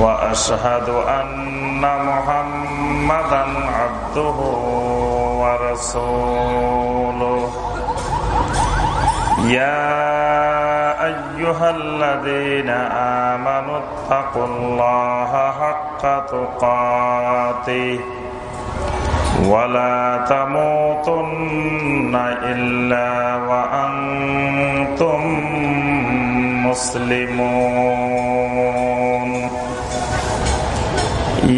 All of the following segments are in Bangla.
وأشهد أن محمدا عبده ورسوله. يا أيها الذين آمنوا اتقوا الله حق تقاته ولا تموتن إلا وأنتم مسلمون.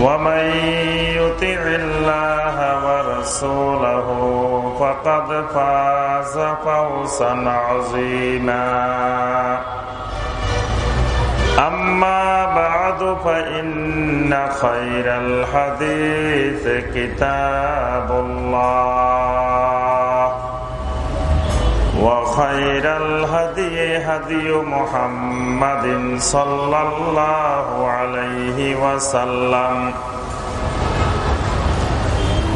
ومن يطع الله ورسوله فقد فاز فوزا عظيما أما بعد فإن خير الحديث كتاب الله وخير الهدي هدي محمد صلى الله عليه وسلم.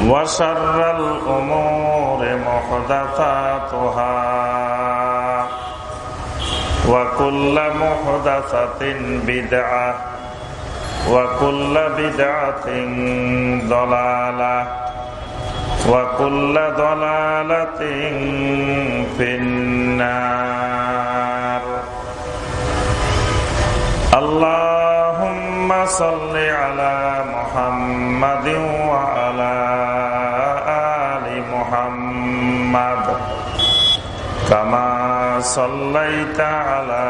وشر الأمور محدثاتها. وكل محدثة بدعة. وكل بدعة ضلالة. وكل ضلالة في النار. اللهم صل على محمد وعلى آل محمد. كما صليت على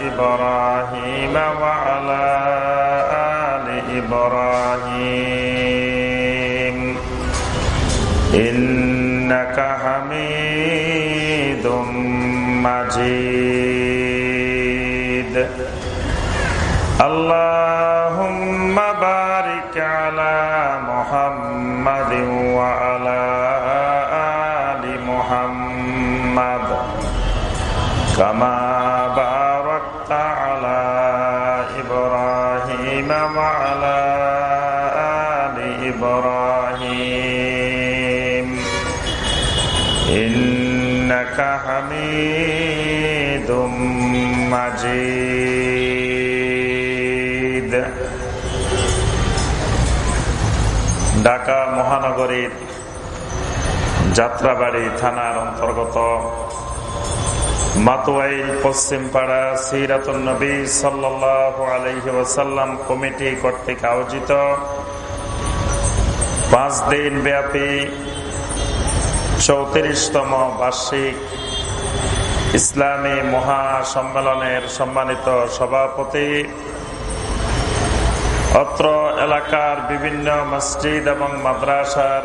إبراهيم وعلى آل إبراهيم. 阿拉。ঢাকা মহানগরীর যাত্রাবাড়ি থানার অন্তর্গত মাতুয়াইল পশ্চিমপাড়া সিরাতুল নবী ওসাল্লাম কমিটি কর্তৃক আয়োজিত পাঁচ দিন ব্যাপী চৌত্রিশতম বার্ষিক ইসলামী মহাসম্মেলনের সম্মানিত সভাপতি অত্র এলাকার বিভিন্ন মসজিদ এবং মাদ্রাসার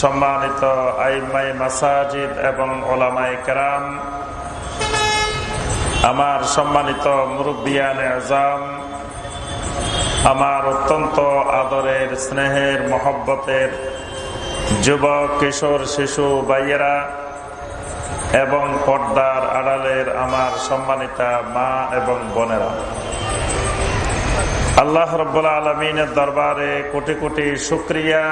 সম্মানিত আইমাই মাসাজিদ এবং ওলামাই কেরাম, আমার সম্মানিত মুরব্বিয়ান আজাম, আমার অত্যন্ত আদরের স্নেহের, মহব্বতের যুবক, কিশোর, শিশু বাইয়েরা এবং পর্দার আড়ালের আমার সম্মানিতা মা এবং বোনেরা। আল্লাহ রব্বুল্লা আলমিনের দরবারে কোটি কোটি শুক্রিয়া।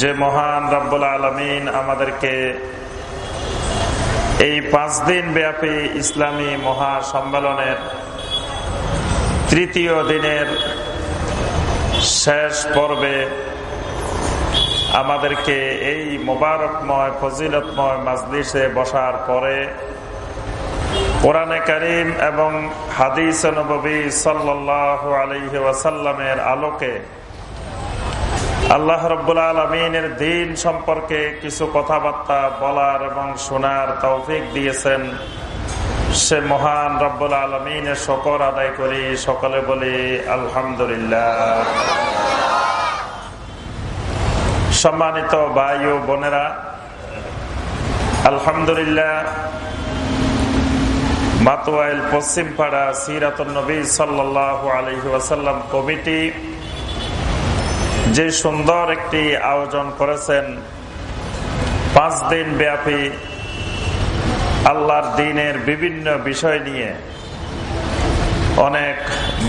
যে মহান রব্বুল আলমিন আমাদেরকে এই পাঁচ দিন ব্যাপী ইসলামী মহাসম্মেলনের তৃতীয় দিনের শেষ পর্বে আমাদেরকে এই মোবারকময়, ফজিলতময় মাজলিসে বসার পরে কোরআনে করিম এবং হাদিস নবী সাল্লাহ আলোকে আল্লাহ রব্বুল আলমিনের দিন সম্পর্কে কিছু কথাবার্তা বলার এবং শোনার তৌফিক দিয়েছেন। সে মহান রব্বুল আলমিনের শকর আদায় করি, সকলে বলি আলহামদুলিল্লাহ। সম্মানিত ও বোনেরা, আলহামদুলিল্লাহ মাতোয়াইল পশ্চিমপাড়া সিরাতুল নবী সাল্লাহ আলহি ওয়াসাল্লাম কমিটি যে সুন্দর একটি আয়োজন করেছেন, পাঁচ দিন ব্যাপী আল্লাহর দিনের বিভিন্ন বিষয় নিয়ে অনেক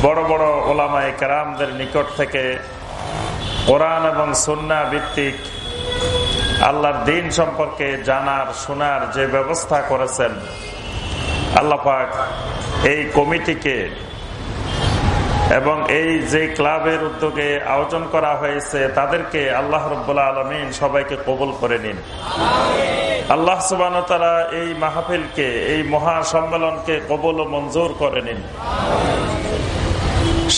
বড় বড় ওলামাই কারামদের নিকট থেকে কোরআন এবং সুন্না ভিত্তিক আল্লাহর দিন সম্পর্কে জানার, শোনার যে ব্যবস্থা করেছেন আল্লাপাক এই কমিটিকে এবং এই যে ক্লাবের উদ্যোগে আয়োজন করা হয়েছে, তাদেরকে আল্লাহ রব্বুল্লা আলমিন সবাইকে কবুল করে নিন। আল্লাহ সুবান তারা এই মাহফিলকে, এই মহা সম্মেলনকে কবল ও মঞ্জুর করে নিন।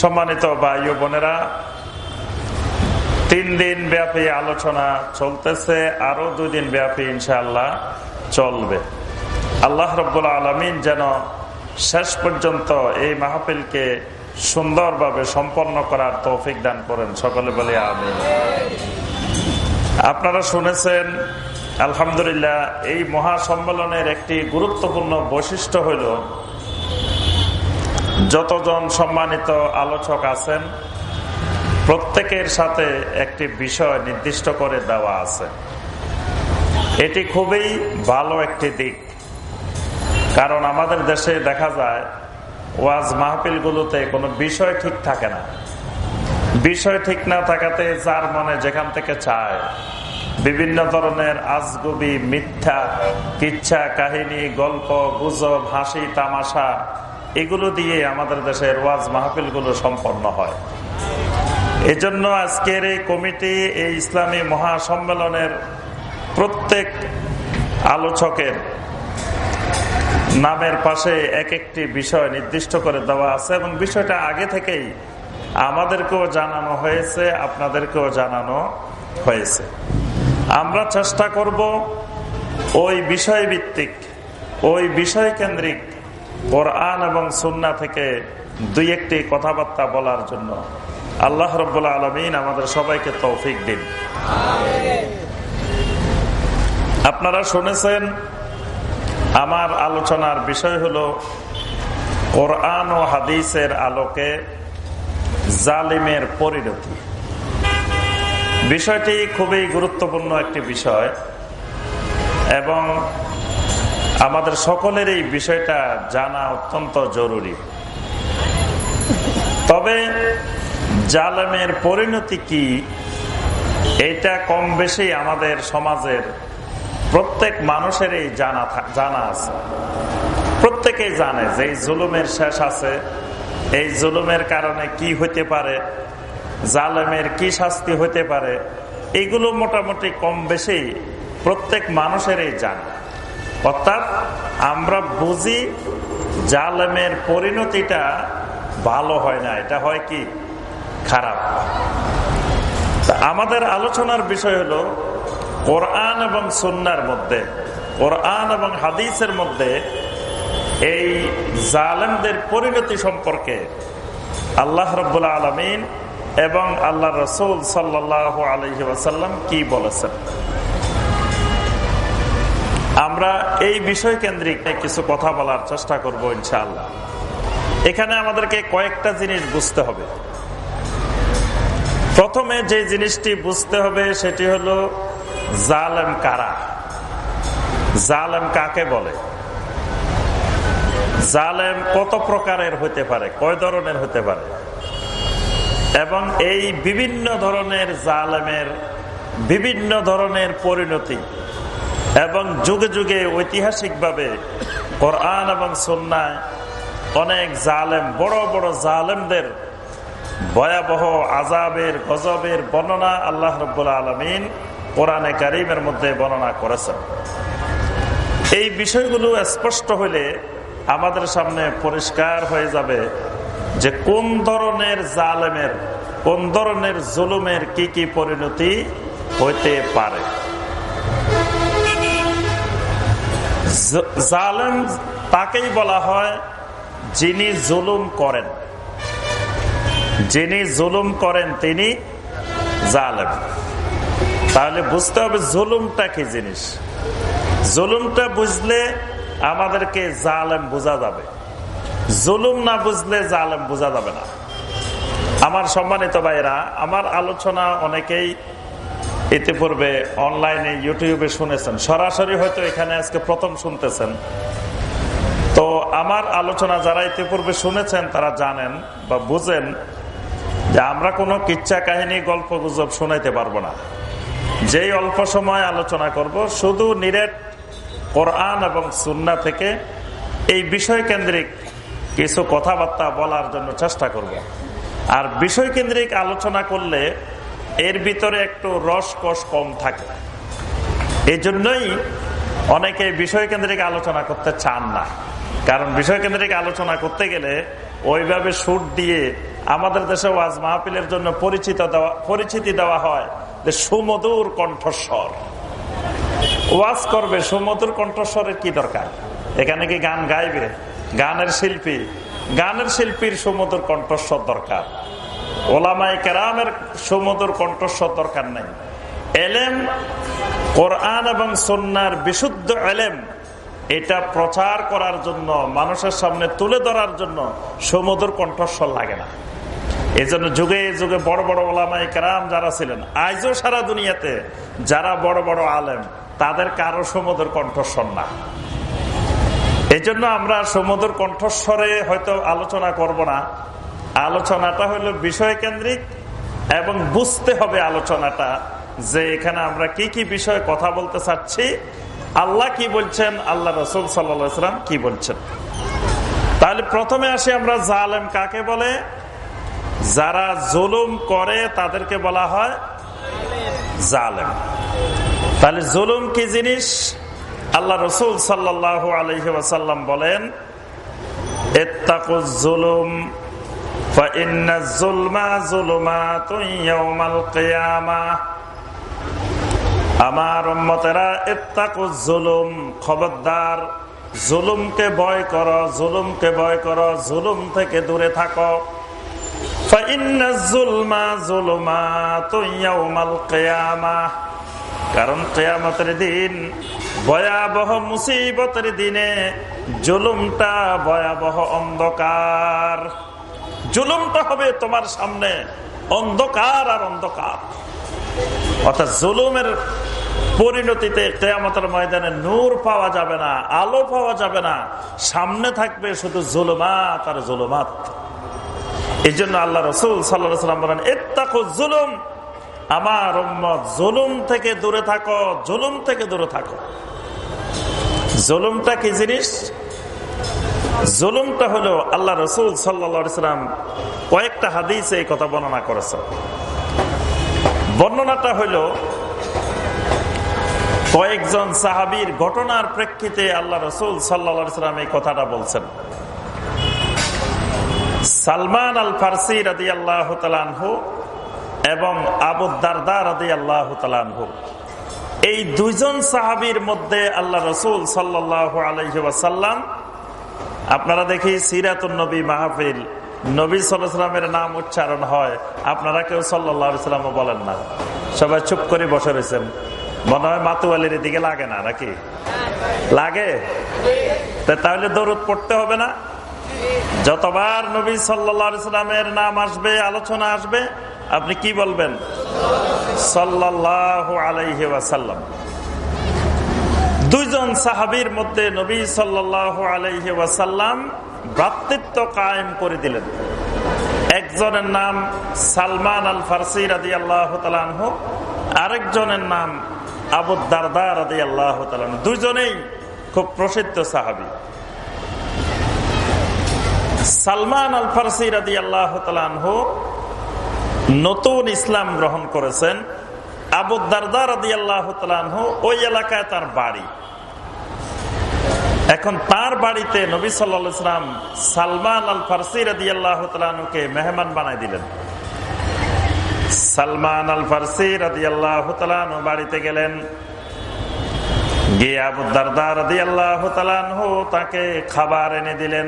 সম্মানিত ভাই বোনেরা, তিন দিন ব্যাপী আলোচনা চলতেছে আরও দুই দিন ব্যাপী ইনশাআল্লাহ চলবে। আল্লাহ রব্বুল্লা আলমিন যেন শেষ পর্যন্ত এই মাহফিলকে সুন্দরভাবে সম্পন্ন করার তৌফিক দান করেন। সকলে বলে আমি আপনারা শুনেছেন, আলহামদুলিল্লাহ, এই মহাসম্মেলনের একটি গুরুত্বপূর্ণ বৈশিষ্ট্য হইল, যতজন সম্মানিত আলোচক আছেন, প্রত্যেকের সাথে একটি বিষয় নির্দিষ্ট করে দেওয়া আছে। এটি খুবই ভালো একটি দিক। কারণ আমাদের দেশে দেখা যায়, ওয়াজ মাহফিলগুলোতে কোনো বিষয় ঠিক থাকে না। বিষয় ঠিক না থাকাতে যার মনে যেখান থেকে চায়, বিভিন্ন ধরনের আজগুবি, মিথ্যা, কিচ্ছা, কাহিনী, গল্প, গুজব, হাসি, তামাশা, এগুলো দিয়ে আমাদের দেশের ওয়াজ মাহফিলগুলো সম্পন্ন হয়। এজন্য আজকের এই কমিটি, এই ইসলামী মহাসম্মেলনের প্রত্যেক আলোচকের নামের পাশে এক একটি বিষয় নির্দিষ্ট করে দেওয়া আছে এবং বিষয়টা আগে থেকেই আমাদেরকেও জানানো হয়েছে, আপনাদেরকেও জানানো হয়েছে। আমরা চেষ্টা করব ওই বিষয় ভিত্তিক ওই বিষয় কেন্দ্রিক কোরআন এবং সুন্না থেকে দুই একটি কথাবার্তা বলার জন্য। আল্লাহ রব্বুল্লা আলমিন আমাদের সবাইকে তৌফিক দিন। আপনারা শুনেছেন আমার আলোচনার বিষয় হল, কোরআন ও হাদিসের আলোকে জালিমের পরিণতি। বিষয়টি খুবই গুরুত্বপূর্ণ একটি বিষয় এবং আমাদের সকলের এই বিষয়টা জানা অত্যন্ত জরুরি। তবে জালেমের পরিণতি কি, এটা কম বেশি আমাদের সমাজের প্রত্যেক মানুষেরই জানা জানা আছে। প্রত্যেকেই জানে যে এই জুলুমের শেষ আছে। এই জুলুমের কারণে কি হইতে পারে? জালেমের কি শাস্তি হইতে পারে? এগুলো মোটামুটি কম বেশি প্রত্যেক মানুষেরই জানে। অর্থাৎ আমরা বুঝি জালেমের পরিণতিটা ভালো হয় না, এটা হয় কি? খারাপ। আমাদের আলোচনার বিষয় হলো কোরআন এবং সন্ন্যার মধ্যে, কোরআন এবং হাদিসের মধ্যে এই জালেমদের পরিণতি সম্পর্কে আল্লাহ রব্বুল্লা আলমিন এবং আল্লাহ রসুল সাল্লাহ আলহি কি বলেছেন? আমরা এই বিষয় কেন্দ্রিক কিছু কথা বলার চেষ্টা করব ইনশাআল্লাহ। এখানে আমাদেরকে কয়েকটা জিনিস বুঝতে হবে। প্রথমে যে জিনিসটি বুঝতে হবে সেটি হলো জালেম কারা? জালেম কাকে বলে? জালেম কত প্রকারের হতে পারে? কয় ধরনের হতে পারে? এবং এই বিভিন্ন ধরনের জালেমের বিভিন্ন ধরনের পরিণতি এবং যুগে যুগে ঐতিহাসিকভাবে কোরআন এবং সন্ন্যায় অনেক জালেম, বড় বড় জালেমদের ভয়াবহ আজাবের গজবের বর্ণনা আল্লাহ রব্বুল আলমিন কোরআনে কারিমের মধ্যে বর্ণনা করেছেন। এই বিষয়গুলো স্পষ্ট হইলে আমাদের সামনে পরিষ্কার হয়ে যাবে যে কোন ধরনের জালেমের, কোন ধরনের জুলুমের কি কি পরিণতি হইতে পারে। জালেম তাকেই বলা হয় যিনি জুলুম করেন। যিনি জুলুম করেন তিনি জালেম। তাহলে বুঝতে হবে জুলুমটা কি জিনিস? জুলুমটা বুঝলে আমাদেরকে জালেম বোঝা যাবে। জুলুম না বুঝলে জালেম বোঝা যাবে না। আমার সম্মানিত ভাইরা আমার আলোচনা অনেকেই ইতিপূর্বে অনলাইনে, ইউটিউবে শুনেছেন। সরাসরি হয়তো এখানে আজকে প্রথম শুনতেছেন। তো আমার আলোচনা যারা ইতিপূর্বে শুনেছেন, তারা জানেন বা বুঝেন যে আমরা কোনো কিচ্ছা কাহিনী, গল্প, গুজব শোনাইতে পারব না। যেই অল্প সময় আলোচনা করব, শুধু নিরেট কোরআন এবং সুন্না থেকে এই বিষয় কেন্দ্রিক কিছু কথাবার্তা বলার জন্য চেষ্টা করব। আর বিষয় কেন্দ্রিক আলোচনা করলে এর ভিতরে একটু রস কষ কম থাকে। এই জন্যই অনেকে বিষয় কেন্দ্রিক আলোচনা করতে চান না। কারণ বিষয় কেন্দ্রিক আলোচনা করতে গেলে ওইভাবে সুর দিয়ে আমাদের দেশে ওয়াজ মাহফিলের জন্য পরিচিত দেওয়া পরিচিতি দেওয়া হয়। যে সুমধুর কণ্ঠস্বর। ওয়াজ করবে, সুমধুর কণ্ঠস্বরের কি দরকার? এখানে কি গান গাইবে? গানের শিল্পী। গানের শিল্পীর সুমধুর কণ্ঠস্বর দরকার। ওলামাই কেরামের সুমধুর কণ্ঠস্বর দরকার নেই। এলেম, কোরআন এবং সন্ন্যার বিশুদ্ধ এলেম, এটা প্রচার করার জন্য, মানুষের সামনে তুলে ধরার জন্য সমুদ্র কণ্ঠস্বর লাগে না। এই জন্য যুগে যুগে বড় বড় ওলামাই কেরাম যারা ছিলেন, আজও সারা দুনিয়াতে যারা বড় বড় আলেম, তাদের কারও সমুদ্র কণ্ঠস্বর না। এই জন্য আমরা সমুদ্র কণ্ঠস্বরে হয়তো আলোচনা করব না। আলোচনাটা হলো বিষয় কেন্দ্রিক এবং বুঝতে হবে আলোচনাটা যে এখানে আমরা কি কি বিষয়ে কথা বলতে চাচ্ছি, আল্লাহ কি বলছেন, আল্লাহ রসুল সাল্লাম কি বলছেন। তাহলে প্রথমে আসি আমরা জালেম কাকে বলে? যারা জুলুম করে তাদেরকে বলা হয় জালেম। তাহলে জুলুম কি জিনিস? আল্লাহ রসুল সাল্লাহ আলহি ওয়াসাল্লাম বলেন জুলুম জুলুম খবরদার, জুলুমকে কর জুলুমকে কর, জুলুম থেকে দূরে থাকো। কারণ কেয়ামতের দিন ভয়াবহ মুসিবতের দিনে জুলুমটা ভয়াবহ অন্ধকার। জুলুমটা হবে তোমার সামনে অন্ধকার আর অন্ধকার। অর্থাৎ জুলুমের পরিণতিতে কেয়ামতের ময়দানে নূর পাওয়া যাবে না, আলো পাওয়া যাবে না। সামনে থাকবে শুধু জুলুমাত আর জুলুমাত। এই জন্য আল্লাহ রসুল সাল্লাম বলেন জুলুম, আমার জুলুম থেকে দূরে থাকো, জুলুম থেকে দূরে থাকো। জুলুমটা কি জিনিস? জুলুমটা হলো আল্লাহ রসুল সাল্লাম কয়েকটা হাদিসে এই কথা বর্ণনা করেছে বর্ণনাটা হইল কয়েকজন সাহাবির ঘটনার প্রেক্ষিতে আল্লাহ রসুল সাল্লা সাল্লাম এই কথাটা বলছেন। সালমান আল ফারসি রাদি আল্লাহ তালানহু এবং আবুদ্দারদা রাদি আল্লাহ তালানহু এই দুইজন সাহাবির মধ্যে আল্লাহ রসুল সাল্লাহ আলহিবাসাল্লাম আপনারা দেখি সিরাতুল নবী মাহফিল, নবী সাল্লামের নাম উচ্চারণ হয়। আপনারা কেউ সাল্লাম বলেন না। সবাই চুপ করে বসে রয়েছেন। মনে হয় মাতুয়ালির দিকে লাগে না, নাকি? লাগে? তাহলে দরুদ পড়তে হবে না? যতবার নবী সাল্লামের নাম আসবে, আলোচনা আসবে, আপনি কি বলবেন? সাল্লাহ আলাইহি ওয়াসাল্লাম। দুইজন সাহাবির মধ্যে নবী সাল্লাহ আলাইহি ওয়াসাল্লাম ভ্রাতৃত্ব কায়েম করে দিলেন। একজনের নাম সালমান আল ফারসি রাদি আল্লাহ আরেকজনের নাম আবুদ্দারদা রাদি আল্লাহ দুজনেই খুব প্রসিদ্ধ সাহাবি। সালমান আল ফারসি রাদি আল্লাহ নতুন ইসলাম গ্রহণ করেছেন। আবুদ্দারদা রাদি আল্লাহ ওই এলাকায় তার বাড়ি। এখন তার বাড়িতে নবী সাল্লাম সালমান আল ফারসি রাদি আল্লাহ তালুকে মেহমান বানাই দিলেন। সালমান আল ফারসি রাদি আল্লাহ বাড়িতে গেলেন। গিয়ে আবুদ্দারদা রাদি আল্লাহ তাকে খাবার এনে দিলেন।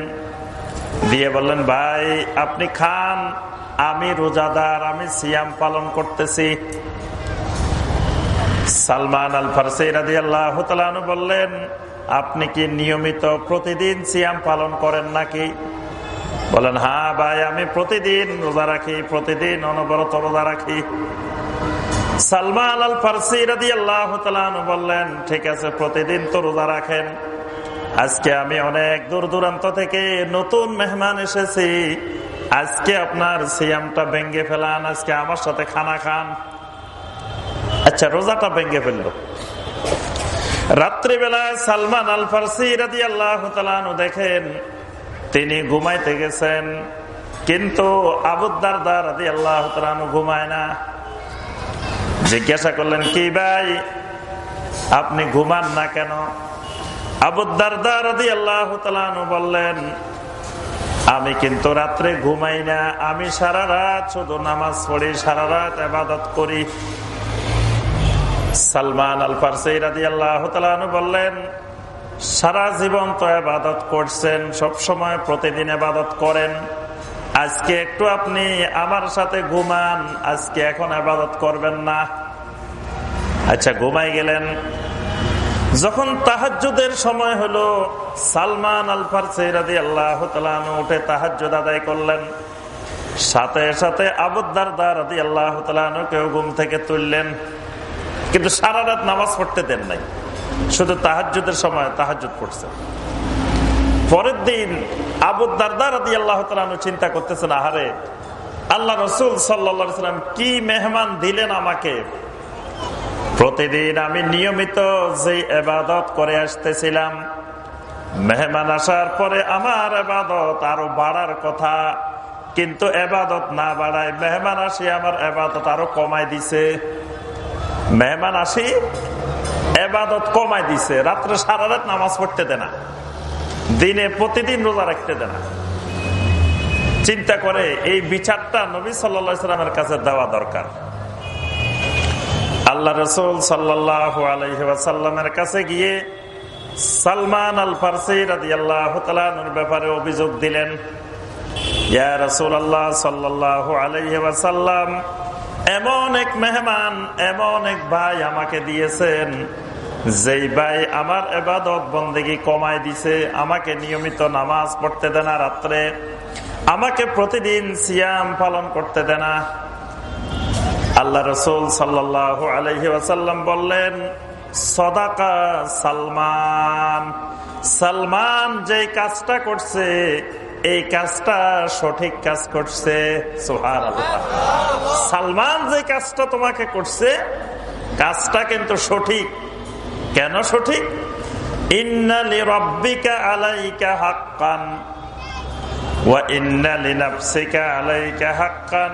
দিয়ে বললেন, ভাই, আপনি খান। আমি রোজাদার, আমি সিয়াম পালন করতেছি। সালমান আল ফারসি রাদি আল্লাহ বললেন, আপনি কি নিয়মিত প্রতিদিন সিয়াম পালন করেন নাকি? বলেন হ্যাঁ ভাই, আমি প্রতিদিন রোজা রাখি, প্রতিদিন অনবরত রোজা রাখি। সালমান আল ফারসি রাদি আল্লাহ বললেন, ঠিক আছে, প্রতিদিন তো রোজা রাখেন। আজকে আমি অনেক দূর দূরান্ত থেকে নতুন মেহমান এসেছি। আজকে আপনার সিয়ামটা ভেঙ্গে ফেলান, আজকে আমার সাথে খানা খান। আচ্ছা রোজাটা ভেঙ্গে ফেলল। রাত্রিবেলায় সালমান আল ফারসি রাজি আল্লাহ দেখেন, তিনি ঘুমাইতে গেছেন, কিন্তু আবুদ্দার রাজি আল্লাহ ঘুমায় না। জিজ্ঞাসা করলেন, কি ভাই, আপনি ঘুমান না কেন? বললেন, আমি কিন্তু রাত্রে ঘুমাই না, আমি সারা রাত শুধু নামাজ পড়ি, সারা রাত আবাদত করি। সালমান আল ফারসি রাজি আল্লাহ বললেন, সারা জীবন তো আবাদত করছেন, সব সময় প্রতিদিন আবাদত করেন। আজকে একটু আপনি আমার সাথে ঘুমান, আজকে এখন আবাদত করবেন না। আচ্ছা ঘুমাই গেলেন। যখন তাহাজুদের সময় হলো, সালমান আল ফারসি রাজি আল্লাহ উঠে তাহাজুদ আদায় করলেন। সাথে সাথে আবুদ্দার দা রাজি আল্লাহ কেউ ঘুম থেকে তুললেন। কিন্তু সারা রাত নামাজ পড়তে দেন নাই। শুধু তাহাজুদের সময় তাহাজুদ পড়ছেন পরের দিন আবুদ্দারদার আদি আল্লাহ চিন্তা করতেছেন, আহারে, আল্লাহ রসুল সাল্লা সাল্লাম কি মেহমান দিলেন আমাকে? প্রতিদিন আমি নিয়মিত যে এবাদত করে আসতেছিলাম, মেহমান আসার পরে আমার এবাদত আরও বাড়ার কথা, কিন্তু এবাদত না বাড়ায় মেহমান আসি, আমার এবাদত আরও কমাই দিছে। মেহমান আসি, এবাদত কমাই দিছে। রাত্রে সারা রাত নামাজ পড়তে দেনা দিনে প্রতিদিন রোজা রাখতে দেনা চিন্তা করে এই বিচারটা নবী সাল্লামের কাছে দেওয়া দরকার। আল্লাহ রসুল সাল্লাহ আলহিমের কাছে গিয়ে সালমান আল ফারসি রাজি আল্লাহ ব্যাপারে অভিযোগ দিলেন, ইয়া রসুল আল্লাহ সাল্লাহ আলহিহাসাল্লাম এমন এক মেহমান, এমন এক ভাই আমাকে দিয়েছেন, যেই ভাই আমার এবাদত বন্দেগি কমাই দিছে, আমাকে নিয়মিত নামাজ পড়তে দেনা রাত্রে, আমাকে প্রতিদিন সিয়াম পালন করতে দেনা। আল্লাহ রসুল সাল্লাহ আলহি ওয়াসাল্লাম বললেন, সদাকা সালমান সালমান যে কাজটা করছে, এই কাজটা সঠিক কাজ করছে। সোহার সালমান যে কাজটা তোমাকে করছে, কাজটা কিন্তু সঠিক। কেন সঠিক? ইন্নালি রব্বিকা আলাইকা হাক্কান ইন্নালি নাফসিকা আলাইকা হাক্কান।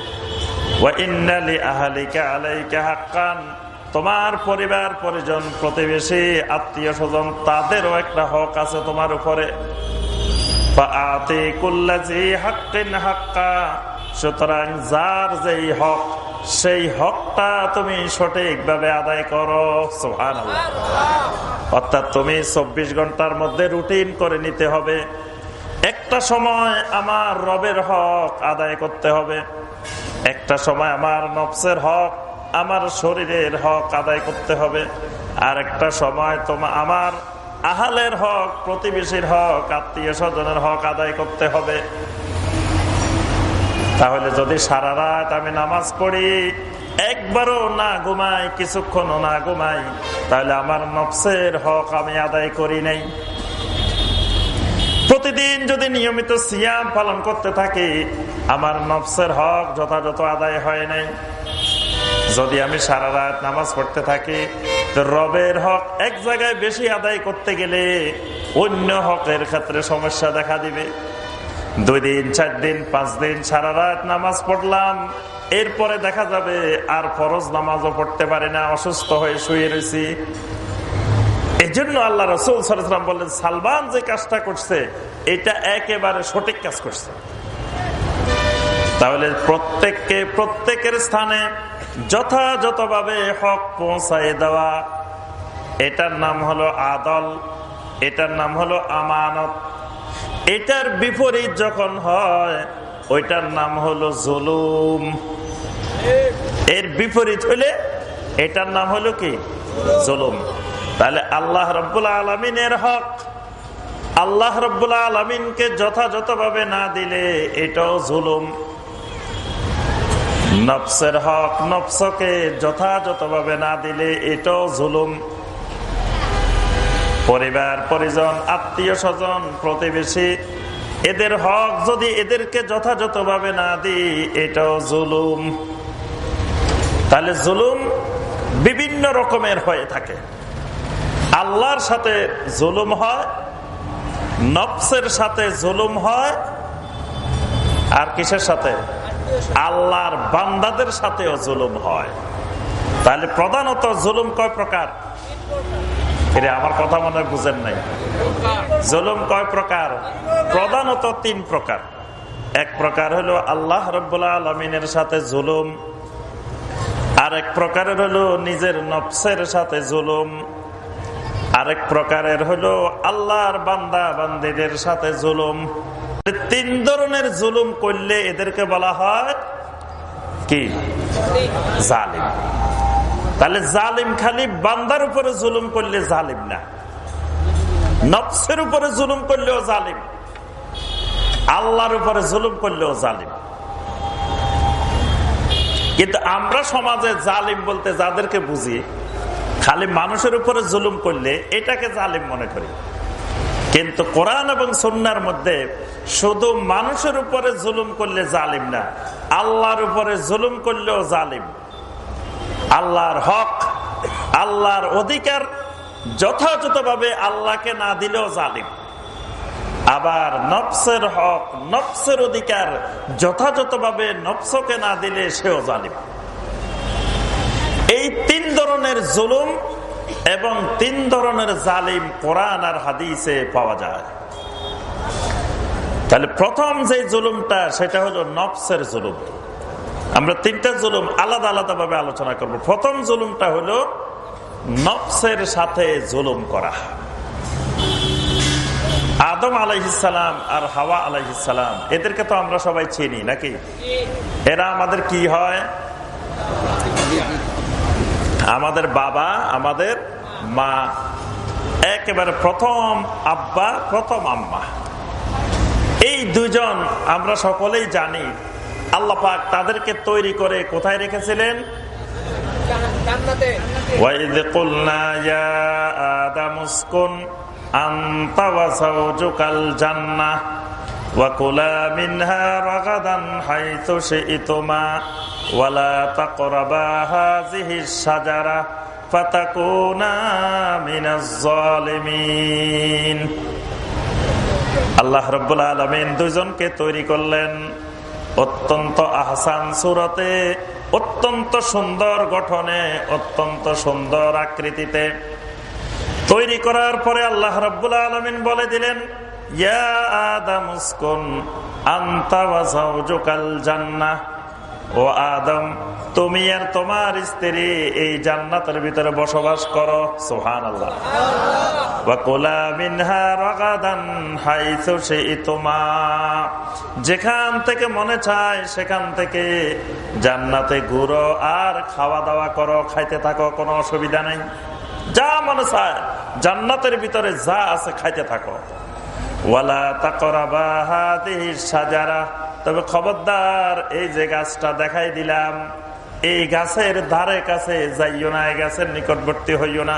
তোমার পরিবার, পরিজন, প্রতিবেশী, আত্মীয় স্বজন, তাদেরও একটা হক আছে তোমার উপরে। সুতরাং যার যেই হক, সেই হকটা তুমি সঠিকভাবে আদায় করো। সোহান অর্থাৎ তুমি চব্বিশ ঘণ্টার মধ্যে রুটিন করে নিতে হবে। একটা সময় আমার রবের হক আদায় করতে হবে। একটা সময় আমার নফসের হক, আমার শরীরের হক আদায় করতে হবে। আর একটা সময় তোমার আমার আহালের হক, প্রতিবেশীর হক, আত্মীয় স্বজনের হক আদায় করতে হবে। তাহলে যদি সারা রাত আমি নামাজ পড়ি, একবারও না ঘুমাই, কিছুক্ষণও না ঘুমাই, তাহলে আমার নফসের হক আমি আদায় করি নাই। প্রতিদিন যদি নিয়মিত সিয়াম পালন করতে থাকি, আমার নফসের হক যথাযথ আদায় হয় নাই। যদি আমি সারা রাত নামাজ পড়তে থাকি রবের হক এক জায়গায় বেশি আদায় করতে গেলে অন্য হকের ক্ষেত্রে সমস্যা দেখা দিবে। দুই দিন, চার দিন, পাঁচ দিন সারা রাত নামাজ পড়লাম, এরপরে দেখা যাবে আর ফরজ নামাজও পড়তে পারে না, অসুস্থ হয়ে শুয়ে রয়েছি। এই জন্য আল্লাহ রসুল সালাম বললেন, সালমান যে কাজটা করছে, এটা একেবারে সঠিক কাজ করছে। তাহলে প্রত্যেককে, প্রত্যেকের স্থানে যথাযথভাবে হক পৌঁছাই দেওয়া, এটার নাম হলো আদল, এটার নাম হলো আমানত। এটার বিপরীত যখন হয়, ওইটার নাম হলো জুলুম। এর বিপরীত হলে এটার নাম হলো কি? জুলুম। তাহলে আল্লাহ রব্বুল্লা আলমিনের হক। আল্লাহ রব্বুল্লা আলমিনকে যথাযথভাবে না দিলে এটাও জুলুম। নফসের হক নফসকে যথাযথভাবে না দিলে এটাও জুলুম। পরিবার, পরিজন, আত্মীয় স্বজন, প্রতিবেশী, এদের হক যদি এদেরকে যথাযথভাবে না দিই, এটাও জুলুম। তাহলে জুলুম বিভিন্ন রকমের হয়ে থাকে। আল্লাহর সাথে জুলুম হয়, নফসের সাথে জুলুম হয়, আর কিসের সাথে? আল্লাহর বান্দাদের সাথেও জুলুম হয়। তাহলে প্রধানত জুলুম কয় প্রকার? আমার কথা মনে বুঝেন নাই। জুলুম কয় প্রকার? প্রধানত তিন প্রকার। এক প্রকার হলো আল্লাহ রব্বুল্লা আলমিনের সাথে জুলুম, আর এক প্রকারের হলো নিজের নফসের সাথে জুলুম। আরেক প্রকারের হলো আল্লাহর বান্দা বান্দিদের সাথে জুলুম। তিন ধরনের জুলুম করলে এদেরকে বলা হয় কি? জালিম। তাহলে জালিম খালি বান্দার উপরে জুলুম করলে জালিম না। নফসের উপরে জুলুম করলেও জালিম। আল্লাহর উপরে জুলুম করলেও জালিম। কিন্তু আমরা সমাজে জালিম বলতে যাদেরকে বুঝি খালি মানুষের উপরে জুলুম করলে এটাকে জালিম মনে করি। কিন্তু কোরআন এবং সন্ন্যার মধ্যে শুধু মানুষের উপরে জুলুম করলে জালিম না, আল্লাহর উপরে জুলুম করলেও জালিম। আল্লাহর হক, আল্লাহর অধিকার যথাযথভাবে আল্লাহকে না দিলেও জালিম। আবার নফসের হক, নফসের অধিকার যথাযথভাবে নফসকে না দিলে সেও জালিম। এই তিন ধরনের জুলুম এবং তিন ধরনের জালিম কোরআন আর হাদিসে পাওয়া যায়। তাহলে প্রথম যে জুলুমটা, সেটা হলো নফসের জুলুম। আমরা তিনটা জুলুম আলাদা আলাদা ভাবে আলোচনা করব। প্রথম জুলুমটা হলো নফসের সাথে জুলুম করা। আদম আলাইহিসালাম আর হাওয়া আলাইহিসালাম এদেরকে তো আমরা সবাই চিনি, নাকি? এরা আমাদের কি হয়? আমাদের বাবা, আমাদের মা, একেবারে প্রথম আব্বা, প্রথম আম্মা। এই দুজন আমরা সকলেই জানি আল্লাপাক তাদেরকে তৈরি করে কোথায় রেখেছিলেন? জান্নাহ। قلنا يا آدم اسكن أنت وزوجك الجنة وكلا منها رغدا حيث شئتما ولا تقربا هذه الشجرة فتكونا من الظالمين আল্লাহ রব্বুল আলমিন দুজনকে তৈরি করলেন অত্যন্ত আহসান সুরতে অত্যন্ত সুন্দর গঠনে অত্যন্ত সুন্দর আকৃতিতে তৈরি করার পরে আল্লাহ রব্বুল আলমিন বলে দিলেন ইয়া আদম উস্কুন, আন্তা জান্নাহ। ও আদম, তুমি আর তোমার স্ত্রী এই জান্নাতের ভিতরে বসবাস করো। সোহান আল্লাহ যেখান থেকে মনে চায় সেখান থেকে জান্নাতে ঘুরো আর খাওয়া দাওয়া করো, খাইতে থাকো, কোনো অসুবিধা নেই। যা মনে চায়, জান্নাতের ভিতরে যা আছে খাইতে থাকো। ওয়ালা সাজারা তবে খবরদার, এই যে গাছটা দেখাই দিলাম, এই গাছের ধারে কাছে যাইও না, এই গাছের নিকটবর্তী হইও না।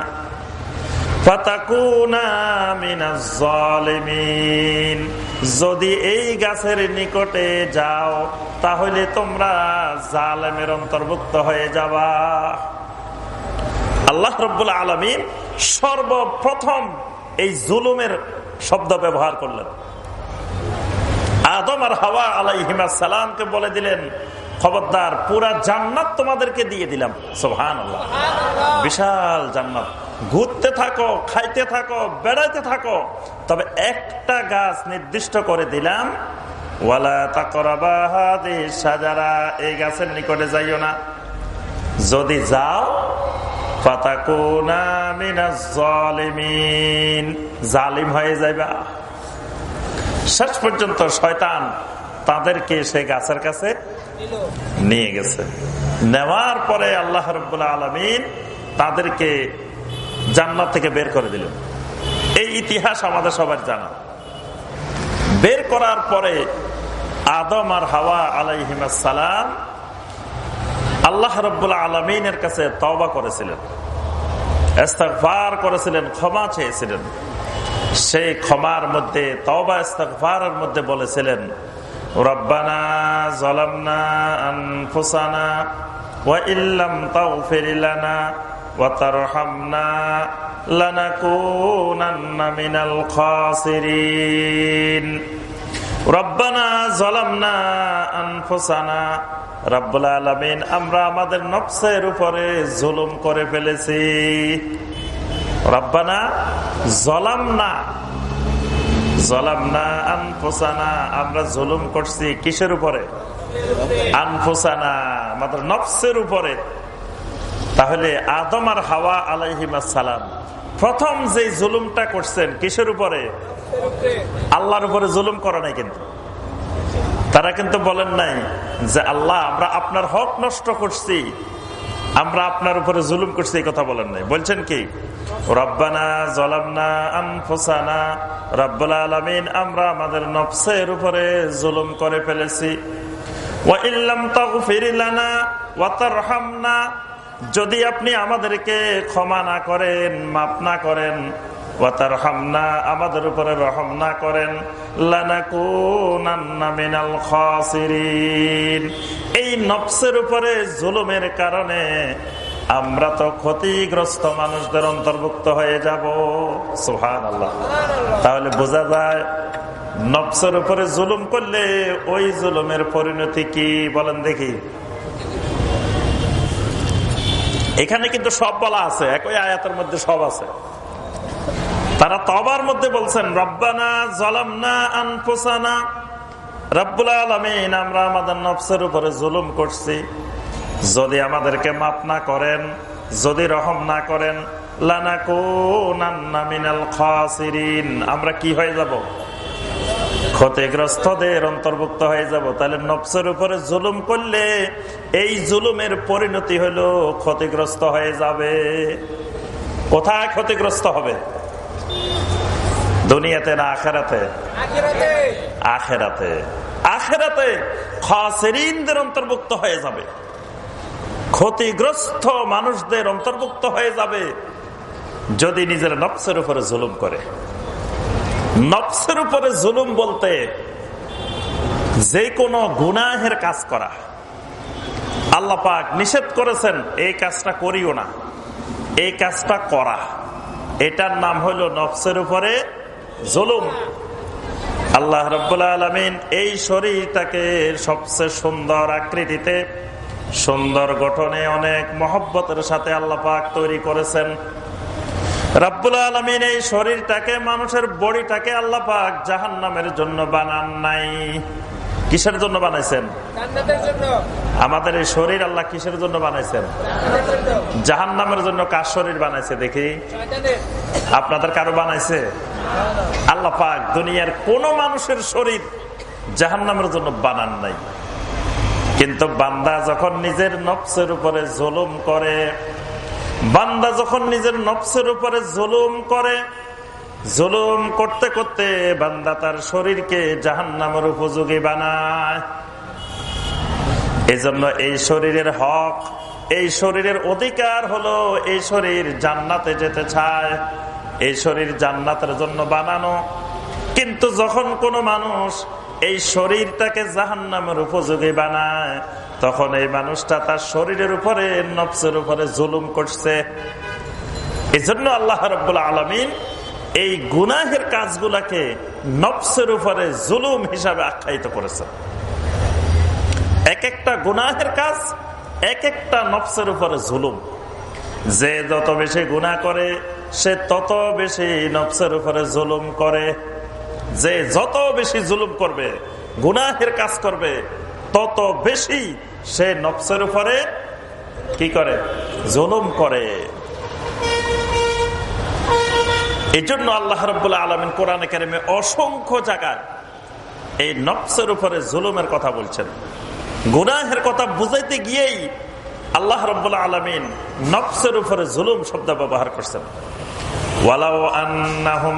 যদি এই গাছের নিকটে যাও, তাহলে তোমরা জালেমের অন্তর্ভুক্ত হয়ে যাবা। আল্লাহ রব্বুল আলমিন সর্বপ্রথম এই জুলুমের শব্দ ব্যবহার করলেন। আদম আর হাওয়া আলাইহিমা সালামকে বলে দিলেন, খবরদার, পুরা জান্নাত তোমাদেরকে দিয়ে দিলাম। সোহান বিশাল জান্নাত। ঘুরতে থাকো, খাইতে থাকো, বেড়াইতে থাকো, তবে একটা গাছ নির্দিষ্ট করে দিলাম। ওয়ালা সাজারা, এই গাছের নিকটে যাইও না। যদি যাও জালিম হয়ে যাইবা। শেষ পর্যন্ত শয়তান তাদেরকে সে গাছের কাছে নিয়ে গেছে। নেওয়ার পরে আল্লাহ রবাহ আলমিন তাদেরকে জান্নাত থেকে বের করে দিল এই ইতিহাস আমাদের সবার জানা। বের করার পরে আদম আর হাওয়া আলাইহিমাসালাম আল্লাহ রব্বুল্লা আলমিনের কাছে তবা করেছিলেন। করেছিলেন, ক্ষমা চেয়েছিলেন। সেই ক্ষমার মধ্যে তবা ইস্তাকফারের মধ্যে বলেছিলেন, রব্বানা জলামনা আনফুসানা ওয়া ইল্লাম ওয়া রব্বানা জলামনা আনফুসানা। রব্বুল আলামিন, আমরা আমাদের নফসের উপরে জুলুম করে ফেলেছি। রব্বানা জলাম না জলাম না আনফোসানা, আমরা জুলুম করছি কিসের উপরে? আনফোসানা, আমাদের নফসের উপরে। তাহলে আদম আর হাওয়া আলাইহিমা সালাম প্রথম যে জুলুমটা করছেন কিসের উপরে? আল্লাহর উপরে জুলুম করা নাই কিন্তু। তারা কিন্তু বলেন নাই যে, আল্লাহ, আমরা আপনার হক নষ্ট করছি। আমরা আপনার উপরে জুলুম করছি, এই কথা বলেন নাই। বলছেন কি? যদি আপনি আমাদেরকে ক্ষমা না করেন মাপ না করেন আমাদের উপরে রহম না করেন এই নফসের উপরে জুলুমের কারণে আমরা তো ক্ষতিগ্রস্ত মানুষদের অন্তর্ভুক্ত হয়ে যাব। সুহান আল্লাহ তাহলে বোঝা যায়, নফসের উপরে জুলুম করলে ওই জুলুমের পরিণতি কি? বলেন দেখি। এখানে কিন্তু সব বলা আছে, একই আয়াতের মধ্যে সব আছে। তারা তবার মধ্যে বলছেন, রব্বানা জলামনা আনফুসানা। রব্বুল আলমিন, আমরা আমাদের নফসের উপরে জুলুম করছি। যদি আমাদেরকে মাপ না করেন, যদি রহম না করেন আমরা কি হয়ে যাব? ক্ষতিগ্রস্তদের অন্তর্ভুক্ত হয়ে যাব। তাহলে নফসের উপরে জুলুম করলে এই জুলুমের পরিণতি হলো ক্ষতিগ্রস্ত হয়ে যাবে। কোথায় ক্ষতিগ্রস্ত হবে? দুনিয়াতে না আখেরাতে? আখেরাতে। আখেরাতে। খাসেরিনদের অন্তর্ভুক্ত হয়ে যাবে। ক্ষতিগ্রস্ত মানুষদের অন্তর্ভুক্ত হয়ে যাবে যদি নিজের নফসের উপরে জুলুম করে। নফসের উপরে জুলুম বলতে যে কোনো গুনাহের কাজ করা। আল্লাহ পাক নিষেধ করেছেন এই কাজটা করিও না এই কাজটা করা। এটার নাম হলো নফসের উপরে জুলুম। আল্লাহ রব্বুল্লা আলমিন এই শরীরটাকে সবচেয়ে সুন্দর আকৃতিতে, সুন্দর গঠনে অনেক মহব্বতের সাথে আল্লাহ পাক তৈরি করেছেন। রাব্বুল এই শরীরটাকে, মানুষের বডিটাকে আল্লাহ পাক জাহান নামের জন্য বানান নাই। কিসের জন্য বানাইছেন? আমাদের এই শরীর আল্লাহ কিসের জন্য বানাইছেন? জাহান নামের জন্য কার শরীর বানাইছে দেখি? আপনাদের কারও বানাইছে? আল্লাহ পাক দুনিয়ার কোন মানুষের শরীর জাহান নামের জন্য বানান নাই। কিন্তু বান্দা যখন নিজের নফসের উপরে জুলুম করে বান্দা যখন নিজের নফসের উপরে জুলুম করে জুলুম করতে করতে বান্দা তার শরীরকে জাহান নামের উপযোগী বানায়। এজন্য এই শরীরের হক, এই শরীরের অধিকার হলো এই শরীর জান্নাতে যেতে চায়। এই শরীর জান্নাতের জন্য বানানো। কিন্তু যখন কোনো মানুষ এই শরীরটাকে জাহান নামের উপযোগী বানায়, তখন এই মানুষটা তার শরীরের উপরে, নফসের উপরে জুলুম করছে। এই জন্য আল্লাহ রব্বুল্লা আলমিন এই গুনাহের কাজগুলাকে নফসের উপরে জুলুম হিসাবে আখ্যায়িত করেছে। এক একটা গুনাহের কাজ, এক একটা নফসের উপরে জুলুম। যে যত বেশি গুণা করে, সে তত বেশি নফসের উপরে জুলুম করে। যে যত বেশি জুলুম করবে, গুনাহের কাজ করবে, তত বেশি সে নফসের উপরে কি করে? জুলুম করে। এই জন্য আল্লাহ রব্বুল্লাহ আলমিন কোরআনে কেরেমে অসংখ্য জায়গায় এই নফসের উপরে জুলুমের কথা বলছেন। গুনাহের কথা বুঝাইতে গিয়েই আল্লাহ রব্বুল্লাহ আলমিন নফসের উপরে জুলুম শব্দ ব্যবহার করছেন। ওয়ালাউ আন্নাহুম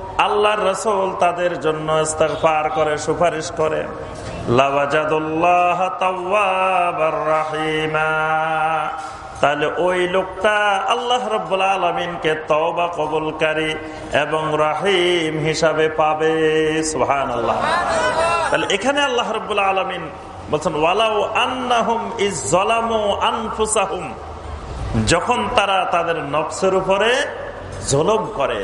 আল্লাহর রসুল তাদের জন্য ইস্তেগফার করে, সুপারিশ করে। তাহলে ওই লোকটা আল্লাহ রব্বুল আলমিনকে তওবা কবুলকারী এবং রাহিম হিসাবে পাবে। সুহান আল্লাহ তাহলে এখানে আল্লাহ রব্বুল আলমিন বলছেন, ওয়ালাউ আন্নাহুম জলামু আনফুসাহুম। যখন তারা তাদের নফসের উপরে জলম করে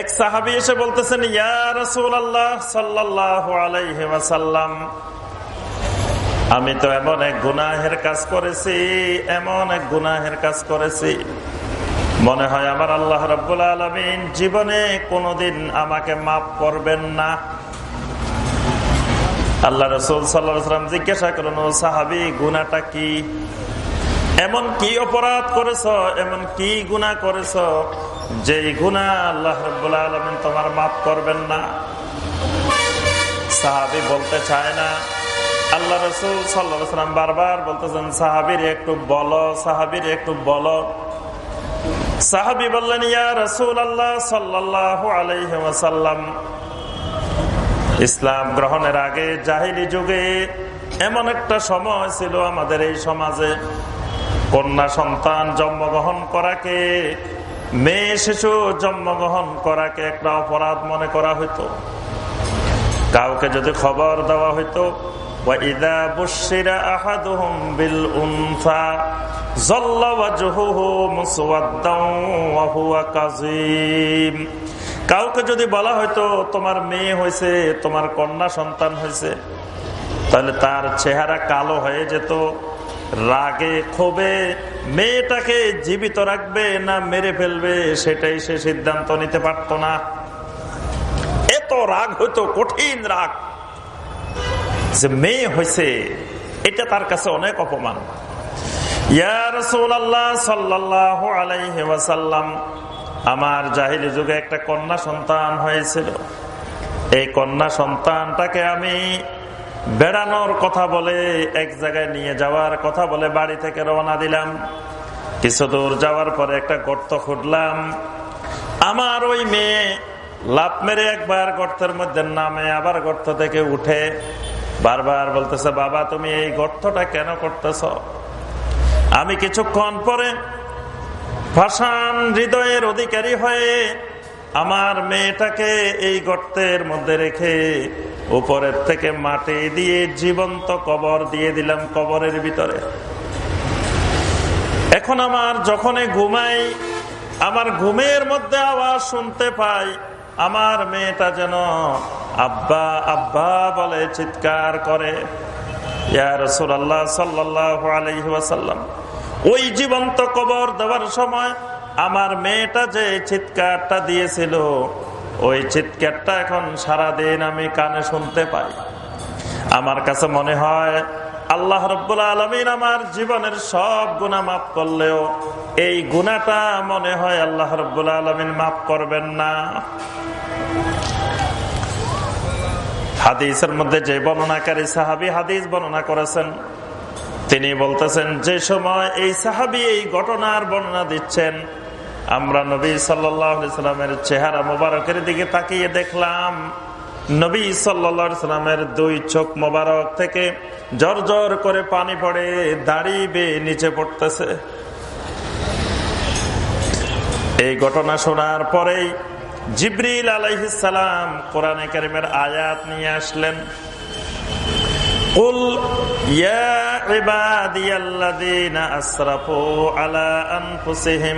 এক সাহাবি এসে বলতেছেন, ইয়া রসুল আল্লাহ সাল্লাহ আমি তো এমন এক গুনাহের কাজ করেছি, এমন এক গুনাহের কাজ করেছি। মনে হয় আমার আল্লাহ রব্বুল আলমিন জীবনে কোনোদিন আমাকে মাফ করবেন না। আল্লাহ রসুল সাল্লাম জিজ্ঞাসা করুন ও সাহাবি গুনাটা কি? এমন কি অপরাধ করেছ, এমন কি গুণা করেছ যে গুণা আল্লাহ রব্বুল আলমিন তোমার মাফ করবেন না? সাহাবি বলতে চায় না। আল্লাহ রসুল সাল্লাম বারবার বলতেছেন, সাহাবির একটু বলো, সাহাবির একটু বলো। সাহাবি বললেন, ইয়া রসুল আল্লাহ সাল্লাহ আলাইসাল্লাম ইসলাম গ্রহণের আগে জাহিলি যুগে এমন একটা সময় ছিল আমাদের এই সমাজে কন্যা সন্তান জন্মগ্রহণ করাকে, মেয়ে শিশু জন্মগ্রহণ করাকে একটা অপরাধ মনে করা হইতো। কাউকে যদি খবর দেওয়া হইতো কাউকে যদি বলা হয়তো তোমার মেয়ে হয়েছে তোমার কন্যা সন্তান হয়েছে তাহলে তার চেহারা কালো হয়ে যেত। রাগে ক্ষোভে মেয়েটাকে জীবিত রাখবে না মেরে ফেলবে, সেটাই সে সিদ্ধান্ত নিতে পারত না। এত রাগ হইতো, কঠিন রাগ। যে মেয়ে হয়েছে এটা তার কাছে অনেক অপমান। আমার জাহিলি যুগে একটা কন্যা সন্তান হয়েছিল। এই কন্যা সন্তানটাকে আমি বেড়ানোর কথা বলে, এক জায়গায় নিয়ে যাওয়ার কথা বলে বাড়ি থেকে রওনা দিলাম। কিছু দূর যাওয়ার পরে একটা গর্ত খুঁড়লাম। আমার ওই মেয়ে লাভ মেরে একবার গর্তের মধ্যে নামে, আবার গর্ত থেকে উঠে বারবার বলতেছে, বাবা, তুমি এই গর্তটা কেন করতেছ? আমি কিছুক্ষণ পরে ভাষান হৃদয়ের অধিকারী হয়ে আমার মেয়েটাকে এই গর্তের মধ্যে রেখে উপরের থেকে মাটি দিয়ে জীবন্ত কবর দিয়ে দিলাম কবরের ভিতরে। এখন আমার যখনই ঘুমাই, আমার ঘুমের মধ্যে আওয়াজ শুনতে পাই, আমার মেয়েটা যেন আব্বা আব্বা বলে চিৎকার করে ওই জীবন্ত কবর দেওয়ার সময় আমার মেয়েটা যে চিৎকারটা দিয়েছিল ওই চিৎকারটা এখন সারাদিন আমি কানে শুনতে পাই। আমার কাছে মনে হয়, আল্লাহ রব্বুল্লা আলমিন আমার জীবনের সব গুণা মাফ করলেও এই গুণাটা মনে হয় আল্লাহ রব্বুল্লা আলমিন মাফ করবেন না। হাদিসের মধ্যে যে বর্ণনাকারী সাহাবি হাদিস বর্ণনা করেছেন, তিনি বলতেছেন, যে সময় এই সাহাবি এই ঘটনার বর্ণনা দিচ্ছেন আমরা নবী সাল্লামের চেহারা মোবারকের দিকে তাকিয়ে দেখলাম নবী সাল্লামের দুই চোখ মোবারক থেকে জর জর করে পানি পড়ে দাড়ি বেয়ে নিচে পড়তেছে এই ঘটনা শোনার পরেই জিব্রিল আলাইহিসালাম কোরআনে কারিমের আয়াত নিয়ে আসলেন قل يا عبادي الذين أسرفوا على أنفسهم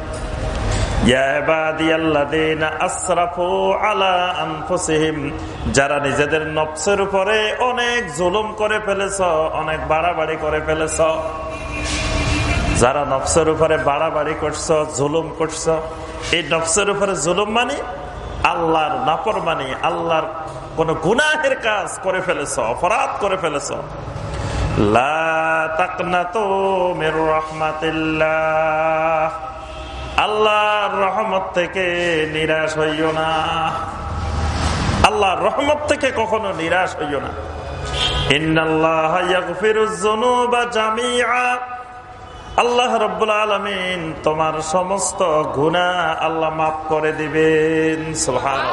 যারা নিজেদের নফসের উপরে অনেক জুলুম করে ফেলেছ, অনেক বাড়াবাড়ি করে ফেলেছ, যারা নফসের উপরে বাড়াবাড়ি করছ, জুলুম করছ, এই নফসের উপরে জুলুম মানে আল্লাহর নাপর মানে আল্লাহর কোন গুনাহের কাজ করে ফেলেছ, অপরাধ করে ফেলেছ। আল্লাহর রহমত থেকে নিরাশ হইও না। আল্লাহর রহমত থেকে কখনো নিরাশ হইও না। আল্লাহ রব্বুল আলমিন তোমার সমস্ত গুণা আল্লাহ মাফ করে দিবেন। সোহান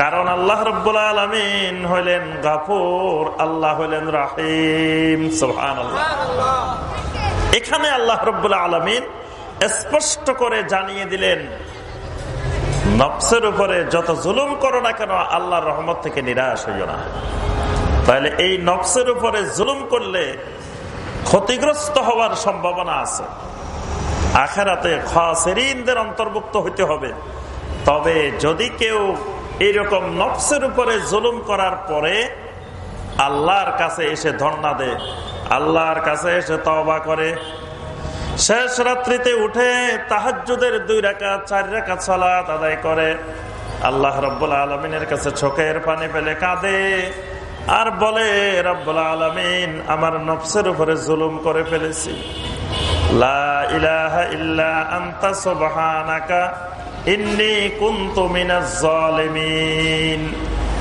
কারণ আল্লাহ রব্বুল আলমিন হইলেন গাফুর, আল্লাহ হইলেন রাহিম। সোহান এখানে আল্লাহ রব্বুল আলমিন স্পষ্ট করে জানিয়ে দিলেন, নফসের উপরে যত জুলুম করো না কেন, আল্লাহর রহমত থেকে নিরাশ হইও না। তাহলে এই নফসের উপরে জুলুম করলে ক্ষতিগ্রস্ত হওয়ার সম্ভাবনা আছে। আখেরাতে খাসেরিনদের অন্তর্ভুক্ত হইতে হবে। তবে যদি কেউ এইরকম নফসের উপরে জুলুম করার পরে আল্লাহর কাছে এসে ধর্ণা দেয়, আল্লাহর কাছে এসে তবা করে। শেষ রাত্রিতে উঠে তাহাজুদের দুই রেখা চার রেখা সালাত আদায় করে। আল্লাহ রব্বুল আলমিনের কাছে ছোকের পানি পেলে কাঁদে আর বলে, রব্বুল আলমিন, আমার নফসের উপরে জুলুম করে ফেলেছি।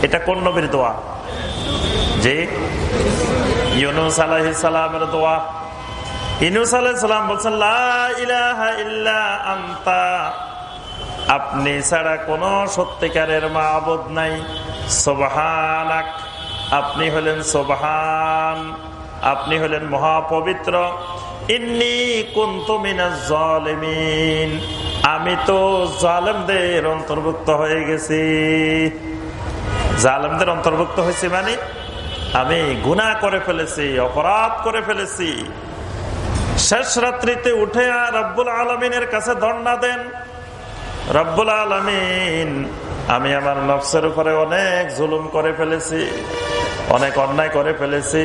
এটা কোন নবীর দোয়া? যে ইউনুস আলাহি দোয়া। ইনুস আলাইসালাম বলছেন আন্তা। আপনি ছাড়া কোন সত্যিকারের মা আবদ নাই। সোবাহানাক। আপনি হলেন সোবাহান। আপনি হলেন মহাপবিত্র। ইন্নি আমি তো জালেমদের অন্তর্ভুক্ত হয়ে গেছি। জালেমদের অন্তর্ভুক্ত হয়েছি মানে আমি গুণা করে ফেলেছি, অপরাধ করে ফেলেছি। শেষ রাত্রিতে উঠে আর রব্বুল আলমিনের কাছে ধর্ণা দেন। রব্বুল আলমিন, আমি আমার নফসের উপরে অনেক জুলুম করে ফেলেছি, অনেক অন্যায় করে ফেলেছি।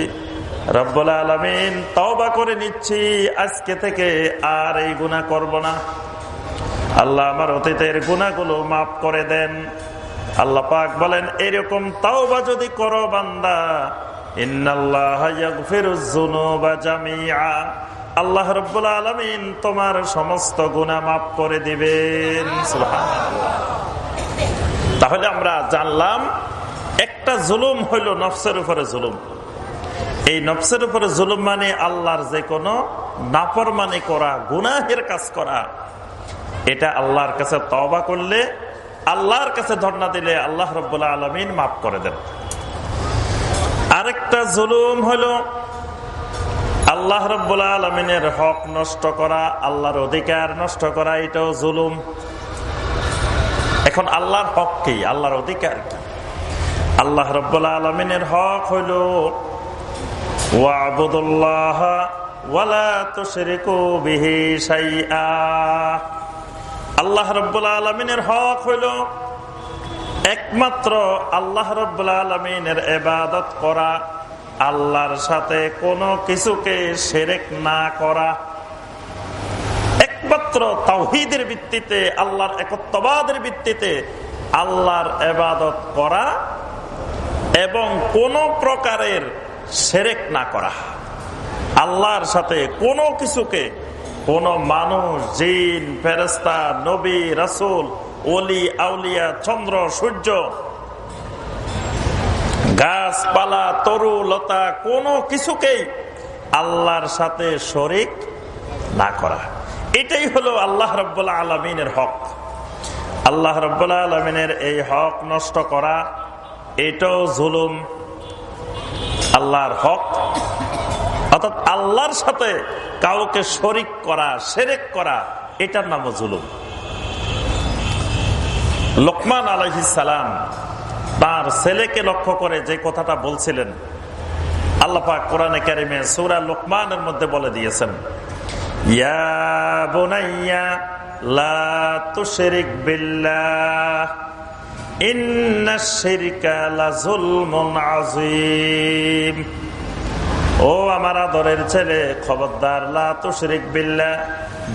রব্বুল আলমিন তওবা করে নিচ্ছি, আজকে থেকে আর এই গুণা করব না। আল্লাহ আমার অতীতের গুণাগুলো মাফ করে দেন। আল্লাহ পাক বলেন, এরকম তাওবা যদি করো বান্দা আল্লাহ রব্বুল আলমিন তোমার সমস্ত গুণা মাফ করে দিবেন। তাহলে আমরা জানলাম, একটা জুলুম হইল নফসের উপরে জুলুম। এই নফসের উপরে জুলুম মানে আল্লাহর যে কোনো নাফরমানি করা, গুনাহের কাজ করা। এটা আল্লাহর কাছে তবা করলে, আল্লাহর কাছে ধর্ণা দিলে আল্লাহ রব্বুল্লাহ আলমিন মাফ করে দেন। আরেকটা জুলুম হলো, আল্লাহ রব্বুল্লাহ আলমিনের হক নষ্ট করা, আল্লাহর অধিকার নষ্ট করা, এটাও জুলুম। এখন আল্লাহর হক কি? আল্লাহর অধিকার কি? আল্লাহ রব্বুল্লাহ আলমিনের হক হইল ওয়াবুদুল্লাহ ওয়ালা তুশরিকু বিহি শাইআ। আল্লাহ রব্বুল আলমিনের হক হইল একমাত্র আল্লাহ রব্বুল আলমিনের এবাদত করা, আল্লাহর সাথে কোনো কিছুকে সেরেক না করা। একমাত্র তাওহিদের ভিত্তিতে, আল্লাহর একত্ববাদের ভিত্তিতে আল্লাহর এবাদত করা এবং কোন প্রকারের সেরেক না করা। আল্লাহর সাথে কোনো কিছুকে কোন মানুষ, জিন ফেরস্তা নবী, রাসুল অলি আউলিয়া, চন্দ্র, সূর্য, গাছপালা, তরু, লতা, কোনো কিছুকেই আল্লাহর সাথে শরিক না করা। এটাই হলো আল্লাহ রব্বুল্লা আলমিনের হক। আল্লাহ রব্বুল্লা আলমিনের এই হক নষ্ট করা, এটাও জুলুম। আল্লাহর হক। অর্থাৎ আল্লাহর সাথে কাউকে শরিক করা, সেরেক করা, এটার নাম জুলুম। লোকমান সালাম তার ছেলেকে লক্ষ্য করে যে কথাটা বলছিলেন আল্লাপা কোরআনে কারিমে সুরা লোকমানের মধ্যে বলে দিয়েছেন ও আমার আদরের ছেলে, খবরদার, লা তুশরিক বিল্লাহ,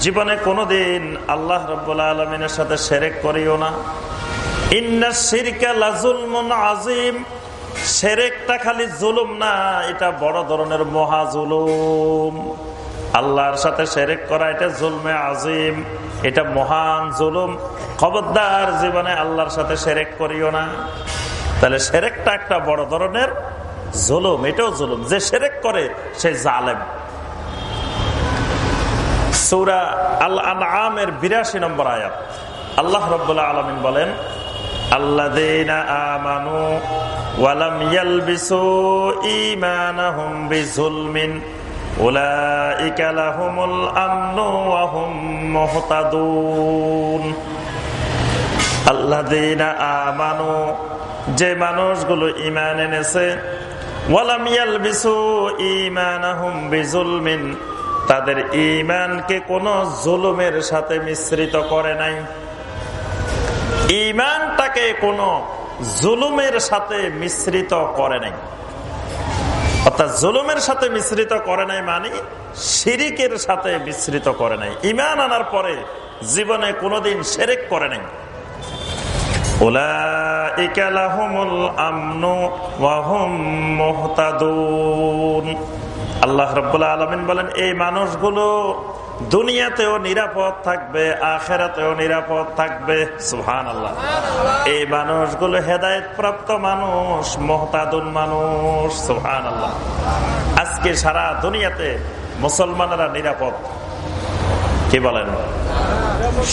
জীবনে কোনোদিন আল্লাহ রব্বুল আলমিনের সাথে সেরেক করিও না। আজিম সেরেকটা খালি জুলুম না, এটা বড় ধরনের মহা জুলুম। আল্লাহর সাথে করা, এটা জুলমে আজিম এটা মহান জুলুম। খবরদার জীবনে আল্লাহর সাথে সেরেক করিও না। তাহলে সেরেকটা একটা বড় ধরনের জুলুম, এটাও জুলুম। যে সেরেক করে, সে জালেম। সৌরা আল আমের বিরাশি নম্বর আয়াত। আল্লাহ রব্বুল্লাহ আলমিন বলেন, আল্লাযীনা আমানু ওয়ালাম যে মানুষগুলো ঈমান এনেছে তাদের ইমানকে কোন জুলুমের সাথে মিশ্রিত করে নাই। ইমানটাকে কোন জুলুমের সাথে মিশ্রিত করে নাই। অর্থাৎ জুলুমের সাথে মিশ্রিত করে নাই মানে শিরিকের সাথে মিশ্রিত করে নাই। ইমান আনার পরে জীবনে কোনোদিন সেরেক করে নাই। আল্লাহ রবাহ আলমিন বলেন, এই মানুষগুলো দুনিয়াতেও নিরাপদ থাকবে, আখেরাতেও নিরাপদ থাকবে। সুহান আল্লাহ এই মানুষগুলো হেদায়ত প্রাপ্ত মানুষ, মহতাদুন মানুষ সুহান আল্লাহ আজকে সারা দুনিয়াতে মুসলমানেরা নিরাপদ। কি বলেন?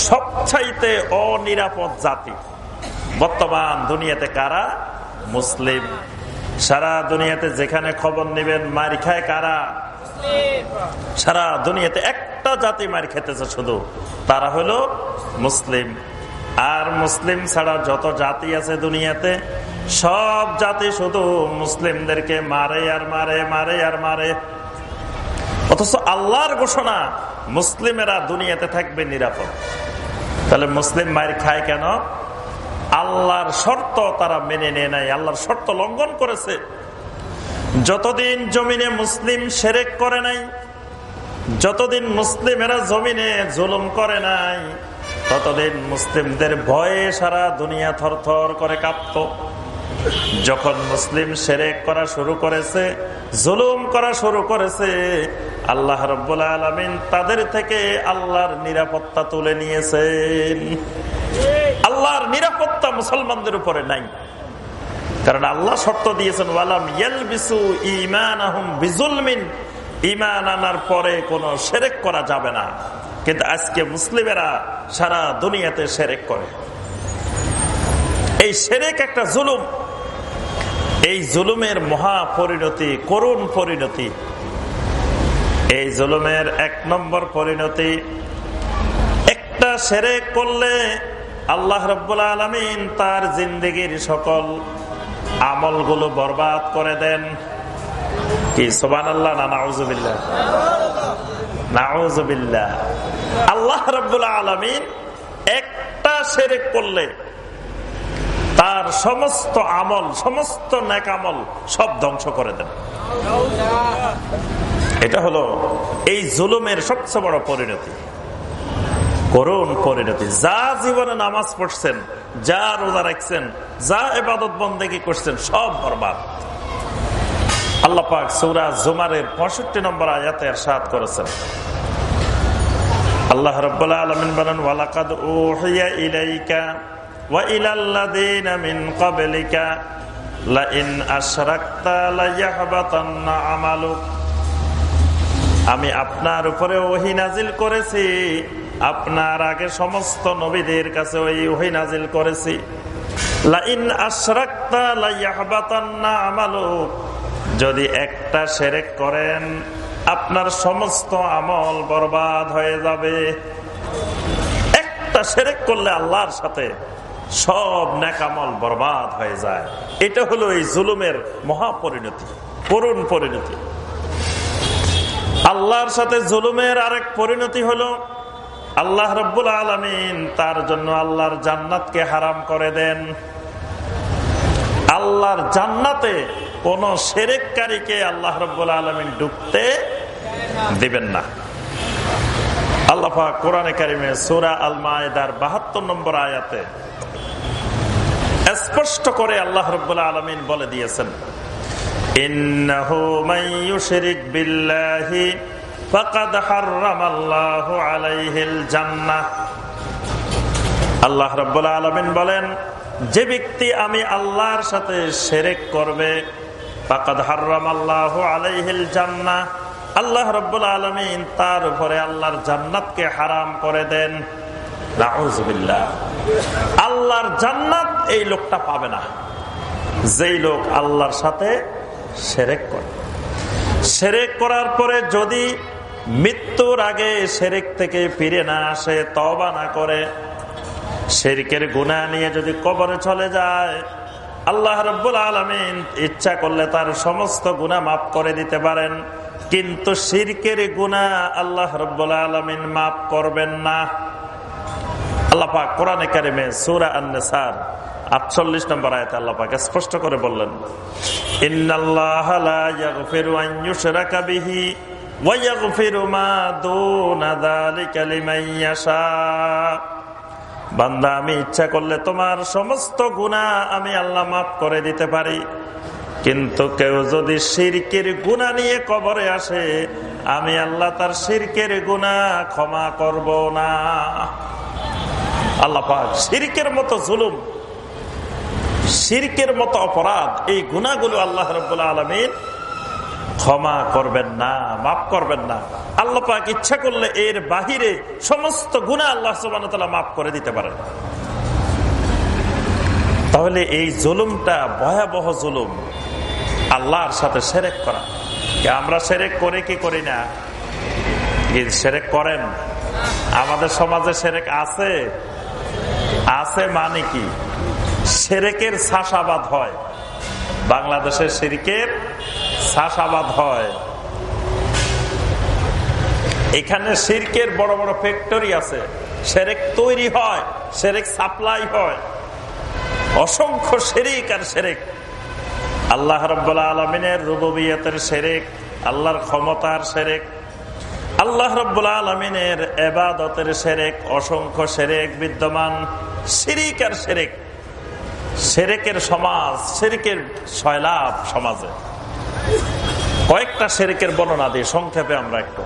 সবচাইতে অনিরাপদ জাতি। বর্তমান দুনিয়াতে কারা? মুসলিম। সারা দুনিয়াতে যেখানে খবর নেবেন, মার খায় কারা? সারা দুনিয়াতে একটা জাতি মার খেতেছে শুধু, তারা হলো মুসলিম। আর মুসলিম ছাড়া যত জাতি আছে দুনিয়াতে, সব জাতি শুধু মুসলিমদেরকে মারে আর মারে মারে আর মারে। অথচ আল্লাহর ঘোষণা, মুসলিমেরা দুনিয়াতে থাকবে নিরাপদ। তাহলে মুসলিম মায়ের খায় কেন? আল্লাহর শর্ত তারা মেনে নেয় নাই, আল্লাহর শর্ত লঙ্ঘন করেছে। যতদিন জমিনে মুসলিম সেরেক করে নাই, যতদিন মুসলিমেরা জমিনে জুলুম করে নাই, ততদিন মুসলিমদের ভয়ে সারা দুনিয়া থর করে কাঁপত। যখন মুসলিম সেরেক করা শুরু করেছে, জুলুম করা শুরু করেছে, আল্লাহ রব্বুল আলমিন তাদের থেকে আল্লাহর নিরাপত্তা তুলে নিয়েছেন। আল্লাহর নিরাপত্তা মুসলমানদের উপরে নাই। কারণ আল্লাহ শর্ত দিয়েছেন, ওয়ালাম বিসু ইমান আহম বিজুলমিন। ইমান আনার পরে কোনো সেরেক করা যাবে না। কিন্তু আজকে মুসলিমেরা সারা দুনিয়াতে সেরেক করে। এই সেরেক একটা জুলুম। এই জুলুমের মহা পরিণতি, করুণ পরিণতি। এই জুলুমের এক নম্বর পরিণতি, একটা সেরেক করলে আল্লাহ রব্বুল আলমিন তার জিন্দগির সকল আমলগুলো বরবাদ করে দেন। কি সোবান আল্লাহ না নাউজুবিল্লাহ নাউজুবিল্লাহ আল্লাহ রব্বুল্লাহ আলমিন একটা সেরেক করলে তার সমস্ত আমল, সমস্ত নেকামল সব ধ্বংস করে দেন। এটা হলো এই জুলুমের সবচেয়ে বড় পরিণতি। করুন পরিণতি। যা জীবনে নামাজ পড়ছেন, যা রোজা রাখছেন, যা এবাদত বন্দেগী করছেন, সব বরবাদ। আল্লাপাক সৌরা জুমারের পঁয়ষট্টি নম্বর আয়াতে সাত করেছেন। আল্লাহ রব্বুল্লাহ আলমিন বলেন, ওয়ালাকাদ ওহিয়া ইলাইকা ওয়া ইলাল্লাযীনা মিন ক্বাবলিকা, লাইন আশরাকতা লায়াহবাতান্না আমালুক। আমি আপনার উপরে ওহি নাজিল করেছি। আপনার আগে সমস্ত নবীদের কাছে ওই ওহি নাজিল করেছি। যদি একটা সেরেক করেন, আপনার সমস্ত আমল বরবাদ হয়ে যাবে। একটা সেরেক করলে আল্লাহর সাথে সব নেকামল বরবাদ হয়ে যায়। এটা হলো এই জুলুমের মহাপরিণতি, করুণ পরিণতি। আল্লাহর সাথে জুলুমের আরেক পরিণতি হলো আল্লাহ রব্বুল আলমিন তার জন্য আল্লাহর জান্নাতকে হারাম করে দেন। আল্লাহর জান্নাতে কোন সেরেককারীকে আল্লাহ রব্বুল আলমিন ডুবতে দিবেন না। আল্লাহা কোরআনে কারিমে সুরা আল মায়েদার বাহাত্তর নম্বর আয়াতে স্পষ্ট করে আল্লাহ রব্বুল আলমিন বলে দিয়েছেন আল্লাহ রব্বুল আলমিন বলেন, যে ব্যক্তি আমি আল্লাহর সাথে সেরেক করবে পাকাদ হার্রাম আল্লাহ আলাইহিল জান্না আল্লাহ আলমিন তার উপরে আল্লাহর জান্নাতকে হারাম করে দেন। আল্লাহর জান্নাত এই লোকটা পাবে না। যেই লোক আল্লাহর সাথে সেরেক করে। সেরেক করার পরে যদি মৃত্যুর আগে সেরেক থেকে ফিরে না আসে তবা না করে। শেরিকের গুণা নিয়ে যদি কবরে চলে যায়, আল্লাহ রব্বুল আলমিন ইচ্ছা করলে তার সমস্ত গুণা মাফ করে দিতে পারেন। কিন্তু শিরকের গুণা আল্লাহ রব্বুল আলমিন মাফ করবেন না। আল্লাহ পাক কোরআনে আটচল্লিশ নম্বর স্পষ্ট করে বললেন বান্দা, আমি ইচ্ছা করলে তোমার সমস্ত গুণা আমি আল্লাহ মাফ করে দিতে পারি। কিন্তু কেউ যদি সিরকের গুণা নিয়ে কবরে আসে, আমি আল্লাহ তার সিরকের গুণা ক্ষমা করব না। আল্লাহ সিরকের মতো জুলুম সিরকের মতো অপরাধ, এই গুণাগুলো আল্লাহ রবাহ আলমিন ক্ষমা করবেন না, মাফ করবেন না। আল্লাহ পাক ইচ্ছা করলে এর বাহিরে সমস্ত গুণা আল্লাহ সুবাহ মাফ করে দিতে পারেন। তাহলে এই জুলুমটা ভয়াবহ জুলুম। আল্লাহর সাথে সেরেক করা। আমরা সেরেক করে কি করি না? সেরেক করেন? আমাদের সমাজে সেরেক আছে। আছে মানে কি? সেরেকের চাষাবাদ হয়। বাংলাদেশের সেরিকের চাষাবাদ হয়। এখানে সিরকের বড় বড় ফ্যাক্টরি আছে। সেরেক তৈরি হয়, সেরেক সাপ্লাই হয়। অসংখ্য সেরিক আর সেরেক। আল্লাহ রব্বুল্লা আলমিনের রুবিয়তের সেরেক, আল্লাহর ক্ষমতার সেরেক, আল্লাহ রব্বুল্লা আলমিনের এবাদতের সেরেক, অসংখ্য সেরেক বিদ্যমান। সিরিক আর সেরেক। সেরেকের সমাজ, সেরেকের সয়লাভ সমাজে। কয়েকটা সেরেকের বর্ণনা দিয়ে, সংক্ষেপে আমরা একটু।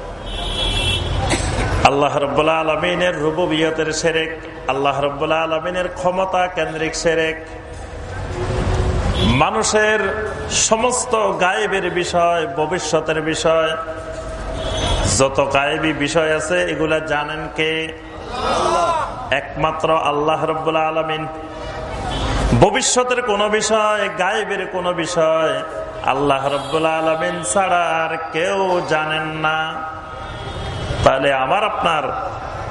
আল্লাহ রব্বুল্লা আলমিনের রুবিয়তের সেরেক, আল্লাহ রব্বুল্লা আলমিনের ক্ষমতা কেন্দ্রিক সেরেক। মানুষের সমস্ত গায়েবের বিষয়, ভবিষ্যতের বিষয়, যত গায়েবী বিষয় আছে, এগুলা জানেন কে? একমাত্র আল্লাহ রব্বুল্লা আলমিন। ভবিষ্যতের কোন বিষয়, গায়েবের কোন বিষয় আল্লাহ রব্বুল্লা আলমিন ছাড়া আর কেউ জানেন না। তাহলে আমার আপনার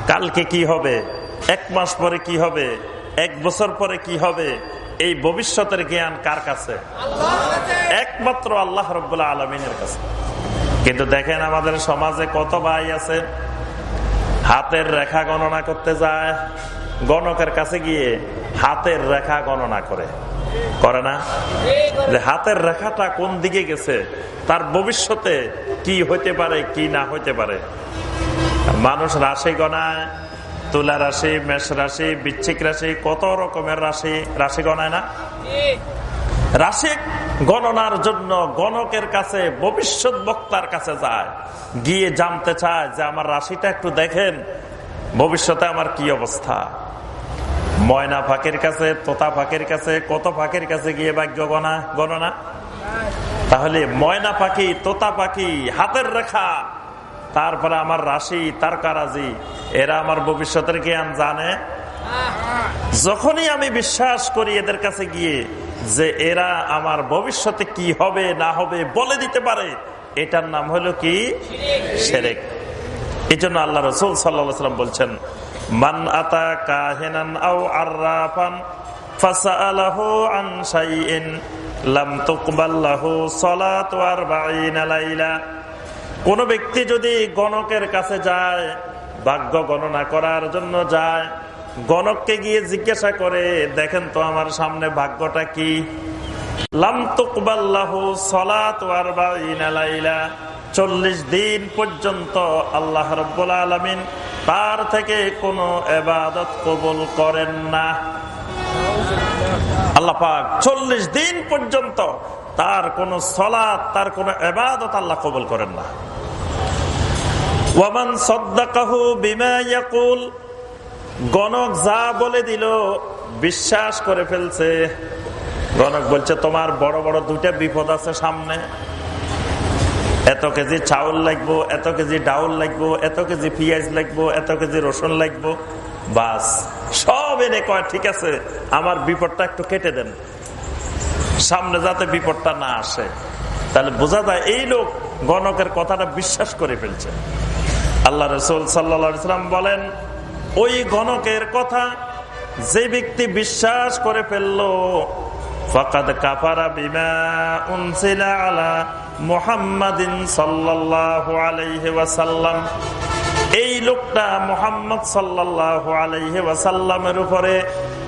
কালকে কি হবে? এক মাস পরে কি হবে? এক বছর পরে কি হবে? এই ভবিষ্যতের জ্ঞান কার কাছে? একমাত্র আল্লাহ রব্বুল্লা আলমিনের কাছে। কিন্তু দেখেন আমাদের সমাজে কত ভাই আছে, হাতের রেখা গণনা করতে যায়, গণকের কাছে গিয়ে হাতের রেখা গণনা করে। করে না? যে হাতের রেখাটা কোন দিকে গেছে, তার ভবিষ্যতে কি হইতে পারে, কি না হইতে পারে? মানুষ রাশি গণায়, তুলা রাশি, মেষ রাশি বিচ্ছিক রাশি, কত রকমের রাশি রাশি গণায় না? রাশি গণনার জন্য গণকের কাছে, ভবিষ্যৎ বক্তার কাছে যায়। গিয়ে জানতে চায় যে আমার রাশিটা একটু দেখেন, ভবিষ্যতে আমার কি অবস্থা? ময়না ফাঁকের কাছে, তোতা ফাঁকের কাছে, কত ফাঁকের কাছে গিয়ে ভাগ্য গণা, গণনা। তাহলে ময়না পাখি তোতা পাখি হাতের রেখা। তারপরে আমার রাশি তার কারাজি এরা আমার ভবিষ্যতের জ্ঞান জানে। যখনই আমি বিশ্বাস করি এদের কাছে গিয়ে যে এরা আমার ভবিষ্যতে কি হবে, না হবে, বলে দিতে পারে, এটার নাম হলো কি? সেরেক এই জন্য আল্লাহ রসুল সাল্লাম বলছেন মান আতা কাহেনান আও আর্রাফান ফাসাআলাহু আন শাইইন লাম তুকবাল্লাহু সালাতু আরবাঈনা লাইলা। কোন ব্যক্তি যদি গণকের কাছে যায়, ভাগ্য গণনা করার জন্য যায়, গণককে গিয়ে জিজ্ঞাসা করে, দেখেন তো আমার সামনে ভাগ্যটা কি? চল্লিশ দিন পর্যন্ত আল্লাহ রব্বুল আলমিন তার থেকে কোনো এবাদত কবুল করেন না। আল্লাহ পাক চল্লিশ দিন পর্যন্ত তার কোন সলাৎ তার কোন এবাদত আল্লাহ কবুল করেন না। ওয়ামান সদ্দাকাহু বিমা গণক যা বলে দিল বিশ্বাস করে ফেলছে। গণক বলছে, তোমার বড় বড় দুইটা বিপদ আছে সামনে। এত কেজি চাউল লাগবো, এত কেজি ডাউল লাগবো, এত কেজি পেঁয়াজ লাগবো, এত কেজি রসুন লাগবো। বাস, সব এনে কয়, ঠিক আছে, আমার বিপদটা একটু কেটে দেন। সামনে যাতে বিপদটা না আসে। তাহলে বোঝা যায় এই লোক গণকের কথাটা বিশ্বাস করে ফেলছে। আল্লাহ রসুল সাল্লাম বলেন, ওই গণকের কথা যে ব্যক্তি বিশ্বাস করে ফেলল, ফকাদ কাফারা বিমা উনসিলা আলা মুহাম্মাদিন সাল্লাল্লাহু আলাইহি ওয়াসাল্লাম। এই লোকটা মোহাম্মদ সাল্লাল্লাহু আলাইহি ওয়াসাল্লামের উপরে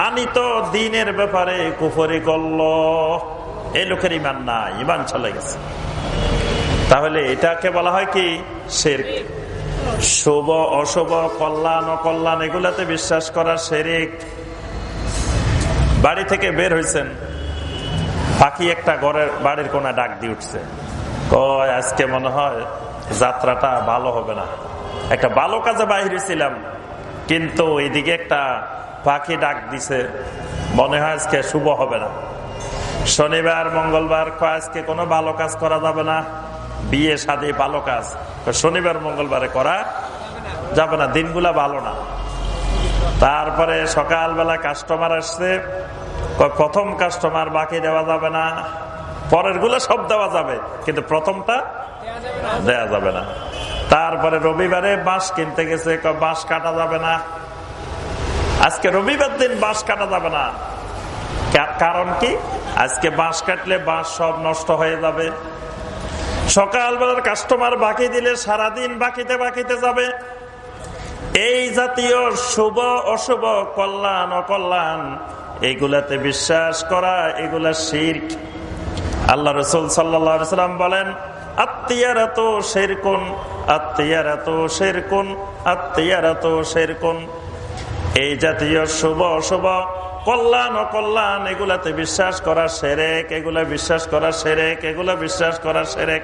আনিত দিনের ব্যাপারে কুফরি করল। এই লোকের ইমান না ইমান চলে গেছে। তাহলে এটাকে বলা হয় কি? শের শুভ, অশুভ, কল্যাণ, অকল্যাণ, এগুলাতে বিশ্বাস করা শেরিক। বাড়ি থেকে বের হয়েছেন পাখি একটা ঘরের বাড়ির কোনা ডাক দিয়ে উঠছে। আজকে মনে হয় যাত্রাটা ভালো হবে না। একটা ভালো কাজে বাহিরে ছিলাম, কিন্তু এইদিকে একটা পাখি ডাক দিছে, মনে হয় আজকে শুভ হবে না। শনিবার, মঙ্গলবার আজকে কোনো ভালো কাজ করা যাবে না, বিয়ে সাদে ভালো কাজ। শনিবার, মঙ্গলবারে করা যাবে না, দিনগুলা ভালো না। তারপরে সকালবেলা কাস্টমার আসছে প্রথম কাস্টমার বাকি দেওয়া যাবে না। পরেরগুলো সব দেওয়া যাবে, কিন্তু প্রথমটা দেয়া যাবে না। তারপরে রবিবারে বাঁশ কিনতে গেছে বাঁশ কাটা যাবে না। আজকে রবিবার দিন বাঁশ কাটা যাবে না। কারণ কি? আজকে বাঁশ কাটলে বাঁশ সব নষ্ট হয়ে যাবে। সকালবেলার কাস্টমার বাকি দিলে সারাদিন বাকিতে বাকিতে যাবে। এই জাতীয় শুভ, অশুভ, কল্যাণ, অকল্যাণ এইগুলাতে বিশ্বাস করা, এগুলা শির আল্লাহ রসুল সাল্লাম বলেন আত্মীয়ার এত শেরকুন এই জাতীয় শুভ এগুলাতে বিশ্বাস করা সেরেক, এগুলা বিশ্বাস করা সেরেক, এগুলা বিশ্বাস করা সেরেক।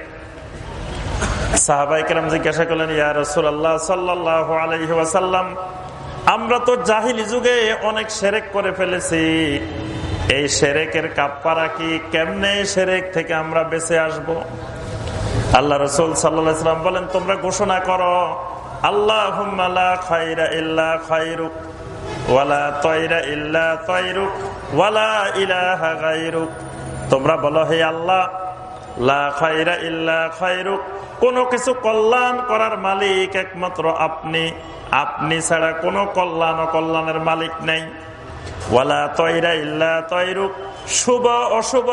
সাহাবাই কেরাম জিজ্ঞাসা করলেন, ইয়া রসুল আল্লাহ সাল্লাহ আলহি ওয়াসাল্লাম, আমরা তো জাহিলি যুগে অনেক সেরেক করে ফেলেছি। এই সেরেকের কাপ্পারা কি কেমনে সেরেক থেকে আমরা বেঁচে আসব। আল্লাহ রসুল সাল্লাম বলেন, তোমরা ঘোষণা করো আল্লাহ খাইরা ইল্লা খাইরুক ওয়ালা তৈরা ইল্লা তৈরুক ওয়ালা ইলাহা গাইরুক তোমরা বলো, হে আল্লাহ, লা খাইরা ইল্লা খাইরুক কোনো কিছু কল্যাণ করার মালিক একমাত্র আপনি। আপনি ছাড়া কোনো কল্যাণ ও কল্যাণের মালিক নেই। ওয়ালা তৈরা ইল্লা তৈরুক শুভ, অশুভ,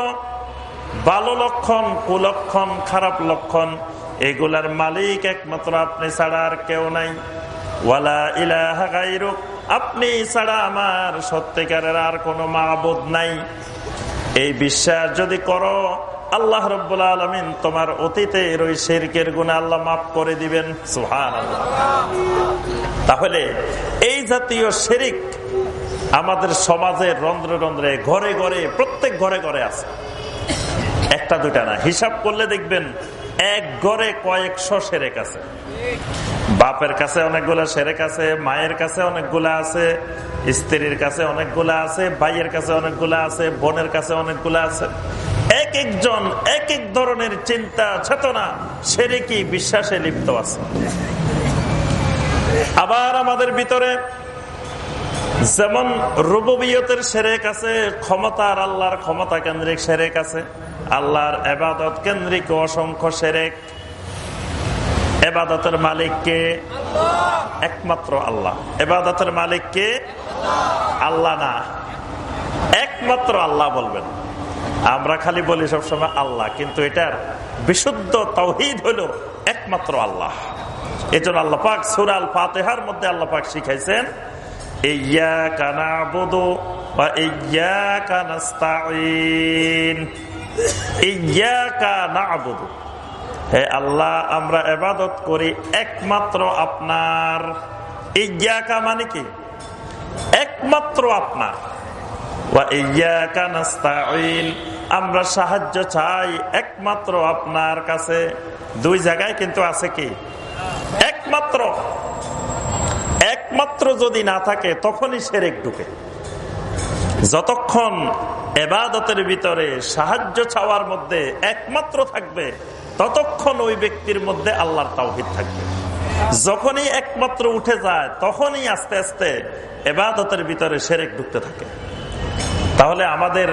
ভালো লক্ষণ, কুলক্ষণ, খারাপ লক্ষণ, এগুলার মালিক একমাত্র আপনি ছাড়া আর কেউ নাই। ওয়ালা ইলাহা গাইরুক আপনি ছাড়া আমার সত্যিকারের আর কোনো মাহবুদ নাই। এই বিশ্বাস যদি করো, আল্লাহ রব্বুল্লা আলমিন তোমার অতীতের ওই শেরকের গুণে আল্লাহ মাফ করে দিবেন। সুহান তাহলে এই জাতীয় শেরিক আমাদের সমাজের রন্ধ্রে রন্ধ্রে, ঘরে ঘরে, প্রত্যেক ঘরে ঘরে আছে। একটা দুটা না। হিসাব করলে দেখবেন এক ঘরে কয়েকশো সেরেক আছে। বাপের কাছে অনেকগুলা সেরেক আছে, মায়ের কাছে অনেকগুলা আছে, স্ত্রীর কাছে অনেকগুলা আছে, ভাইয়ের কাছে অনেকগুলা আছে, বোনের কাছে অনেকগুলা আছে। এক একজন, এক এক ধরনের চিন্তা, চেতনা সেরে কি বিশ্বাসে লিপ্ত আছে। আবার আমাদের ভিতরে যেমন রুবিয়তের সেরেক আছে, ক্ষমতার আল্লাহর ক্ষমতা কেন্দ্রিক সেরেক আছে, আল্লাহর এবাদত কেন্দ্রিক অসংখ্য সেরেক এবাদতের মালিককে একমাত্র আল্লাহ। এবাদতের মালিককে আল্লাহ না। একমাত্র আল্লাহ বলবেন। আমরা খালি বলি সবসময় আল্লাহ, কিন্তু এটার বিশুদ্ধ তৌহিদ হলো একমাত্র আল্লাহ। এই জন্য আল্লাহ পাক সুরাল ফাতেহার মধ্যে আল্লাহ পাক শিখাইছেন আল্লাহ, আমরা এবাদত করি একমাত্র আপনার। ইজ্ঞাকা মানে কি? একমাত্র আপনার। আমরা সাহায্য চাই একমাত্র আপনার কাছে। দুই জায়গায় কিন্তু আছে কি? একমাত্র। একমাত্র যদি না থাকে, তখনই সেরেক ঢুকে। যতক্ষণ এবাদতের ভিতরে সাহায্য চাওয়ার মধ্যে একমাত্র থাকবে, ততক্ষণ ওই ব্যক্তির মধ্যে আল্লাহর তাওহিদ থাকবে। যখনই একমাত্র উঠে যায়, তখনই আস্তে আস্তে এবাদতের ভিতরে সেরেক ঢুকতে থাকে। তাহলে আমাদের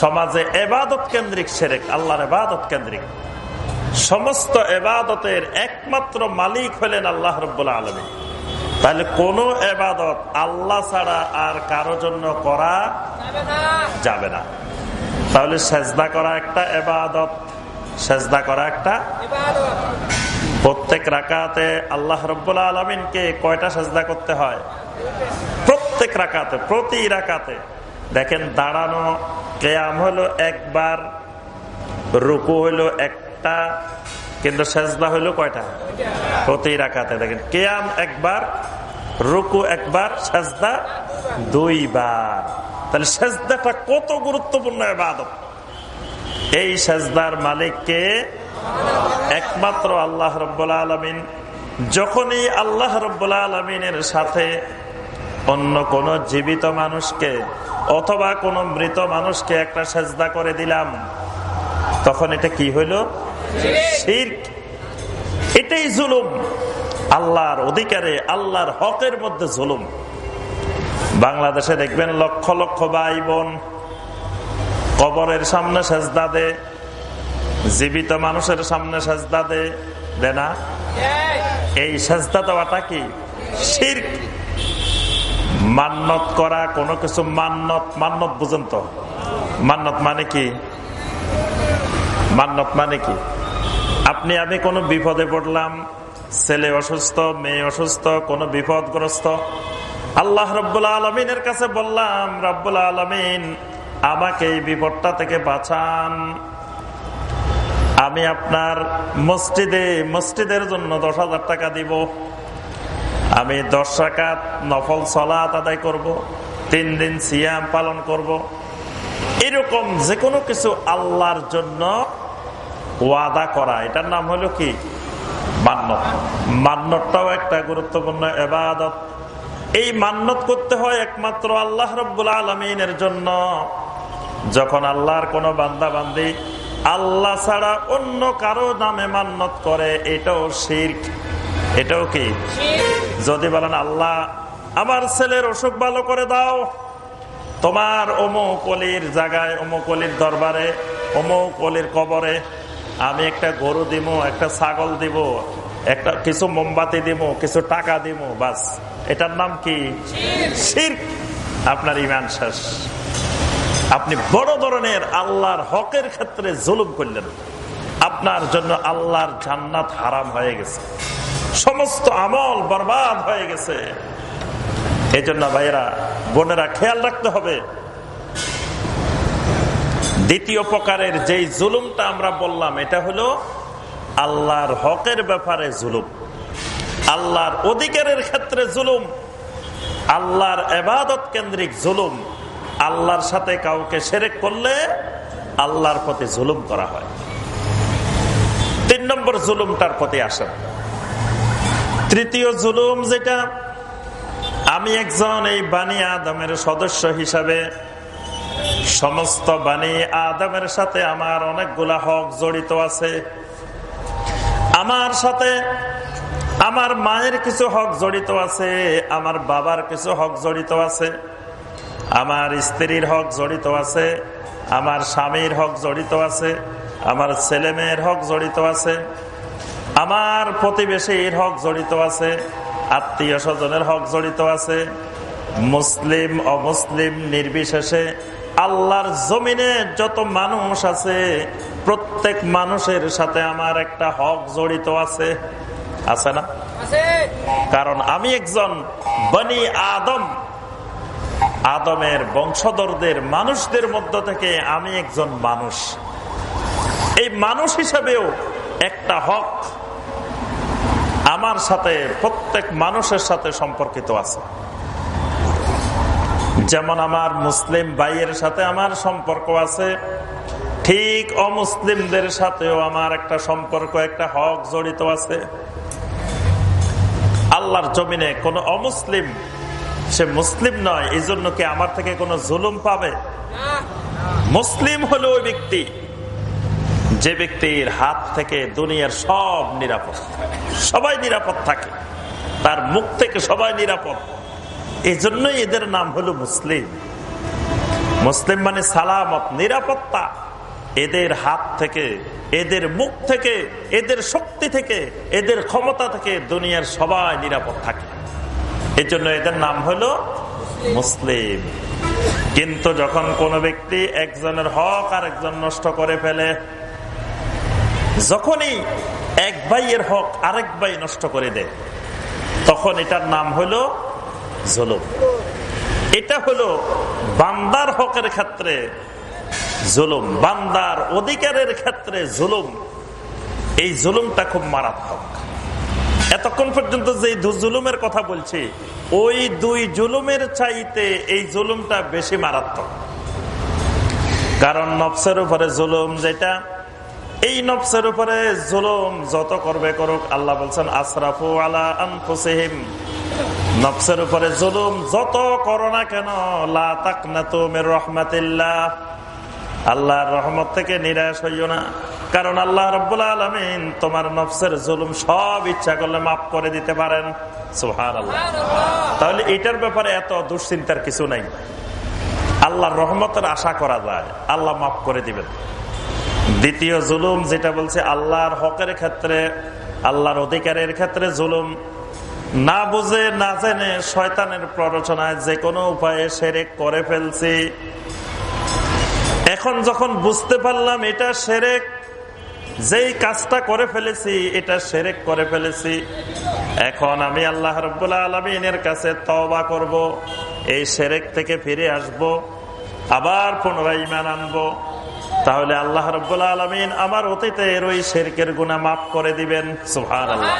সমাজে এবাদত কেন্দ্রিক সেরেক, আল্লাহর এবাদত কেন্দ্রিক। সমস্ত এবাদতের একমাত্র মালিক হলেন আল্লাহ রব্বুল্লা আলমী তাহলে কোন এবাদত আল্লাহ ছাড়া আর কারও জন্য করা যাবে না। তাহলে সেজদা করা একটা এবাদত, সেজদা করা একটা প্রত্যেক রাকাতে আল্লাহ রব্বুল্লা আলমিনকে কয়টা সেজদা করতে হয়? প্রত্যেক রাকাতে, প্রতি রাকাতে। দেখেন, দাঁড়ানো, কেয়াম হলো একবার, রুকু হইল একটা কিন্তু সেজদা হইল কয়টা? প্রতি রাখাতে দেখেন, কেয়াম একবার, রুকু একবার, সেজদা দুইবার। তাহলে সেজদাটা কত গুরুত্বপূর্ণ এবাদত এই সেজদার মালিককে একমাত্র আল্লাহ রব্বুল্লা আলমিন, যখনই আল্লাহ রব্বুল্লা আলমিনের সাথে অন্য কোন জীবিত মানুষকে অথবা কোন মৃত মানুষকে একটা সেজদা করে দিলাম, তখন এটা কি হইল? এটাই জুলুম। আল্লাহর অধিকারে, আল্লাহর হকের মধ্যে জুলুম। বাংলাদেশে দেখবেন লক্ষ লক্ষ ভাই বোন কবরের সামনে সেজদা দে জীবিত মানুষের সামনে সেজদা দে না? এই সাজদা দেওয়াটা কি? শির মান্নত করা কোনো কিছু মান্নত মান্নত বুঝেন তো। মান্নত মানে কি? মান্নত মানে কি? আপনি, আমি কোনো বিপদে পড়লাম, ছেলে অসুস্থ, মেয়ে অসুস্থ, কোনো বিপদগ্রস্ত আল্লাহ রব্বুল আলমিনের কাছে বললাম, রব্বুল আলমিন, আমাকে এই বিপদটা থেকে বাঁচান আমি আপনার মসজিদে, মসজিদের জন্য দশ হাজার টাকা দিব আমি দশ টাকা নফল সলাত আদায় করব। তিন দিন সিয়াম পালন করব। এরকম যে কোনো কিছু আল্লাহর জন্য ওয়াদা করা, এটার নাম হলো কি? মান্নত মান্নতটাও একটা গুরুত্বপূর্ণ এবাদত এই মান্নত করতে হয় একমাত্র আল্লাহ রব্বুল আলমিনের জন্য। যখন আল্লাহর কোনো বান্দা বান্দি আল্লাহ ছাড়া অন্য কারও নামে মান্নত করে, এটাও শির্ক। এটাও কি? যদি বলেন, আল্লাহ, আমার ছেলের অসুখ ভালো করে দাও। তোমার অমুক অলির জায়গায়, অমুক অলির দরবারে, অমুক অলির কবরে আমি একটা গরু দিব একটা ছাগল দিব একটা কিছু মোমবাতি দিব কিছু টাকা দিব বাস। এটার নাম কি? শির আপনার ইমান শেষ। আপনি বড় ধরনের আল্লাহর হকের ক্ষেত্রে জুলুম করলেন। আপনার জন্য আল্লাহর জান্নাত হারাম হয়ে গেছে। সমস্ত আমল বরবাদ হয়ে গেছে। এই জন্য ভাইয়েরা, বোনেরা, খেয়াল রাখতে হবে দ্বিতীয় প্রকারের যেই জুলুমটা আমরা বললাম, এটা হলো আল্লাহর হকের ব্যাপারে জুলুম। আল্লাহর অধিকারের ক্ষেত্রে জুলুম, আল্লাহর এবাদত কেন্দ্রিক জুলুম। আল্লাহর সাথে কাউকে সেরেক করলে আল্লাহর প্রতি জুলুম করা হয়। তিন নম্বর জুলুমটার প্রতি আসেন। তৃতীয় জুলুম যেটা, আমি একজন এই বাণী আদমের সদস্য হিসাবে সমস্ত বাণী আদমের সাথে আমার অনেকগুলা হক জড়িত আছে। আমার সাথে আমার মায়ের কিছু হক জড়িত আছে, আমার বাবার কিছু হক জড়িত আছে, আমার স্ত্রীর হক জড়িত আছে, আমার স্বামীর হক জড়িত আছে, আমার ছেলে মেয়ের হক জড়িত আছে, আমার প্রতিবেশীর হক জড়িত আছে, আত্মীয় স্বজনের হক জড়িত আছে, মুসলিম, অমুসলিম, নির্বিশেষে আল্লাহর জমিনে যত মানুষ আছে প্রত্যেক মানুষের সাথে আমার একটা হক জড়িত আছে। আছে না? কারণ আমি একজন বনি আদম। আদমের বংশধরদের মানুষদের মধ্য থেকে আমি একজন মানুষ। এই মানুষ হিসাবেও একটা হক আমার সাথে প্রত্যেক মানুষের সাথে সম্পর্কিত আছে। যেমন আমার মুসলিম ভাইয়ের সাথে আমার সম্পর্ক আছে, ঠিক অমুসলিমদের সাথেও আমার একটা সম্পর্ক, একটা হক জড়িত আছে। আল্লাহর জমিনে কোন অমুসলিম, সে মুসলিম নয় এই জন্য কি আমার থেকে কোনো জুলুম পাবে? মুসলিম হলো ওই ব্যক্তি, যে ব্যক্তির হাত থেকে দুনিয়ার সব নিরাপদ সবাই নিরাপদ থাকে, তার মুখ থেকে সবাই নিরাপদ। এই জন্যই এদের নাম হলো মুসলিম। মুসলিম মানে সালামত, নিরাপত্তা। এদের হাত থেকে, এদের মুখ থেকে, এদের শক্তি থেকে, এদের ক্ষমতা থেকে দুনিয়ার সবাই নিরাপদ থাকে। এই জন্য এদের নাম হলো মুসলিম। কিন্তু যখন কোন ব্যক্তি একজনের হক আর একজন নষ্ট করে ফেলে, যখনই এক ভাইয়ের হক আরেক ভাই নষ্ট করে দেয়, তখন এটার নাম হলো জুলুম। এটা হলো বান্দার হকের ক্ষেত্রে জুলুম, বান্দার অধিকারের ক্ষেত্রে জুলুম। এই জুলুমটা খুব মারাত্মক। এতক্ষণ পর্যন্ত যে জুলুমের কথা বলছি, ওই দুই জুলুমের চাইতে এই জুলুমটা বেশি মারাত্মক। কারণ নফসের উপরে জুলুম যেটা, এই নফসের উপরে জুলুম যত করবে করুক, আল্লাহ বলছেন, আশরাফু আলা আনফুসিহিম। নফসের উপরে জুলুম যত করো না কেন রাহমাতিল্লাহ। আল্লাহর রহমত থেকে নিরাশ হইও না। কারণ আল্লাহ রব্বুল আলমিন তোমার নফসের জুলুম সব ইচ্ছা করলে মাফ করে দিতে পারেন। সুহার আল্লাহ তাহলে এটার ব্যাপারে এত দুশ্চিন্তার কিছু নাই। আল্লাহর রহমতের আশা করা যায়। আল্লাহ মাফ করে দিবেন। দ্বিতীয় জুলুম যেটা বলছে, আল্লাহর হকের ক্ষেত্রে, আল্লাহর অধিকারের ক্ষেত্রে জুলুম। না বুঝে, না জেনে শয়তানের প্ররোচনায় যে কোনো উপায়ে সেরেক করে ফেলছি। এখন যখন বুঝতে পারলাম এটা সেরেক যেই কাজটা করে ফেলেছি, এটা সেরেক করে ফেলেছি। এখন আমি আল্লাহ রব্বুল্লাহ আলমিনের কাছে তবা করব, এই সেরেক থেকে ফিরে আসব, আবার পুনরায় ইমান আনব। তাহলে আল্লাহ রব্বুল্লাহ আলমিন আমার অতীতের ওই শেরকের গুণা মাফ করে দিবেন। সুহান আল্লাহ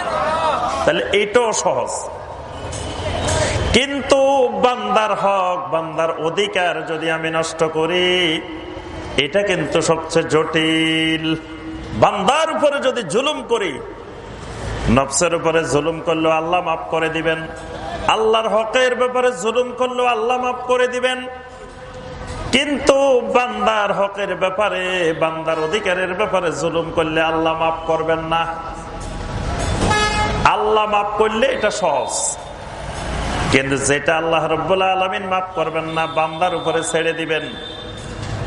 তাহলে এইটাও সহজ। কিন্তু বান্দার হক, বান্দার অধিকার যদি আমি নষ্ট করি, এটা কিন্তু সবচেয়ে জটিল। বান্দার উপরে যদি জুলুম করি, নফসের উপরে জুলুম করলেও আল্লাহ মাফ করে দিবেন। আল্লাহর হকের ব্যাপারে জুলুম করলেও আল্লাহ মাফ করে দিবেন। কিন্তু বান্দার হকের ব্যাপারে, বান্দার অধিকারের ব্যাপারে জুলুম করলে আল্লাহ মাফ করবেন না। আল্লাহ মাফ করলে এটা সহজ। কিন্তু যেটা আল্লাহ রব্বুল্লাহ আলমিন মাফ করবেন না, বান্দার উপরে ছেড়ে দিবেন।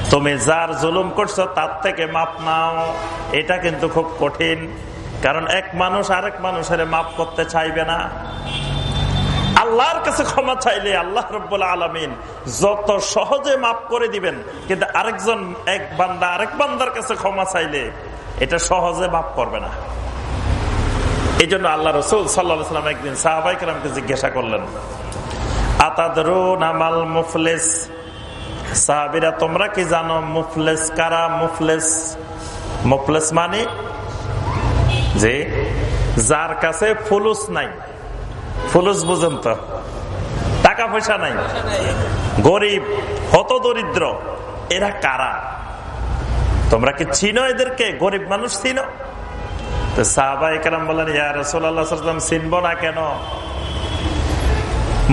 তুমি যার জুলুম করছ, তার থেকে মাপ নাও। এটা কিন্তু খুব কঠিন। কারণ এক মানুষ আরেক মানুষের মাপ করতে চাইবে না। আল্লাহর কাছে ক্ষমা চাইলে আল্লাহ রব্বুল্লাহ আলমিন যত সহজে মাফ করে দিবেন, কিন্তু আরেকজন এক বান্দা, আরেক বান্দার কাছে ক্ষমা চাইলে এটা সহজে মাফ করবে না। এই জন্য আল্লাহ রসুল সাল্লাহাম একদিন সাহাবাইকালামকে জিজ্ঞাসা করলেন মুফলেস? সাহাবিরা, তোমরা কি জানো মুফলেস কারা? মুফলেস মুফলেস মানে? যে যার কাছে ফুলুস নাই। ফুলুস বুঝেন তো টাকা পয়সা নাই। গরিব, হত দরিদ্র, এরা কারা? তোমরা কি চিনো এদেরকে? গরিব মানুষ চিনো? তো সাহাবা একরাম বলেন, ইয়া রসোল্লা চিনব না কেন?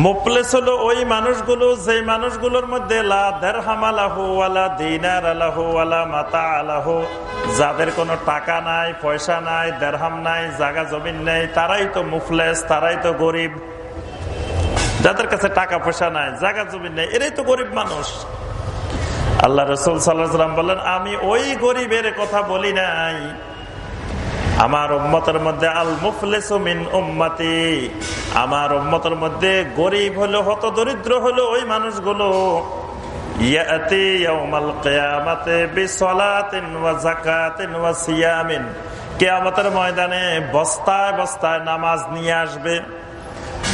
মুপলেস হলো ওই মানুষগুলো যে মানুষগুলোর মধ্যে যাদের কোনো টাকা নাই, পয়সা নাই দেড়হাম নাই জাগা জমিন নেই, তারাই তো মুফলেস, তারাই তো গরিব। যাদের কাছে টাকা পয়সা নাই জাগা জমিন নেই, এরাই তো গরিব মানুষ। আল্লাহ রসুল সাল্লাম বললেন আমি ওই গরিবের কথা বলি নাই। আমার উম্মতের মধ্যে আল মুফলেসমিন উম্মাতি। আমার উম্মতের মধ্যে গরিব হলো হত দরিদ্র হলো ওই মানুষগুলো। ময়দানে বস্তায় বস্তায় নামাজ নিয়ে আসবে,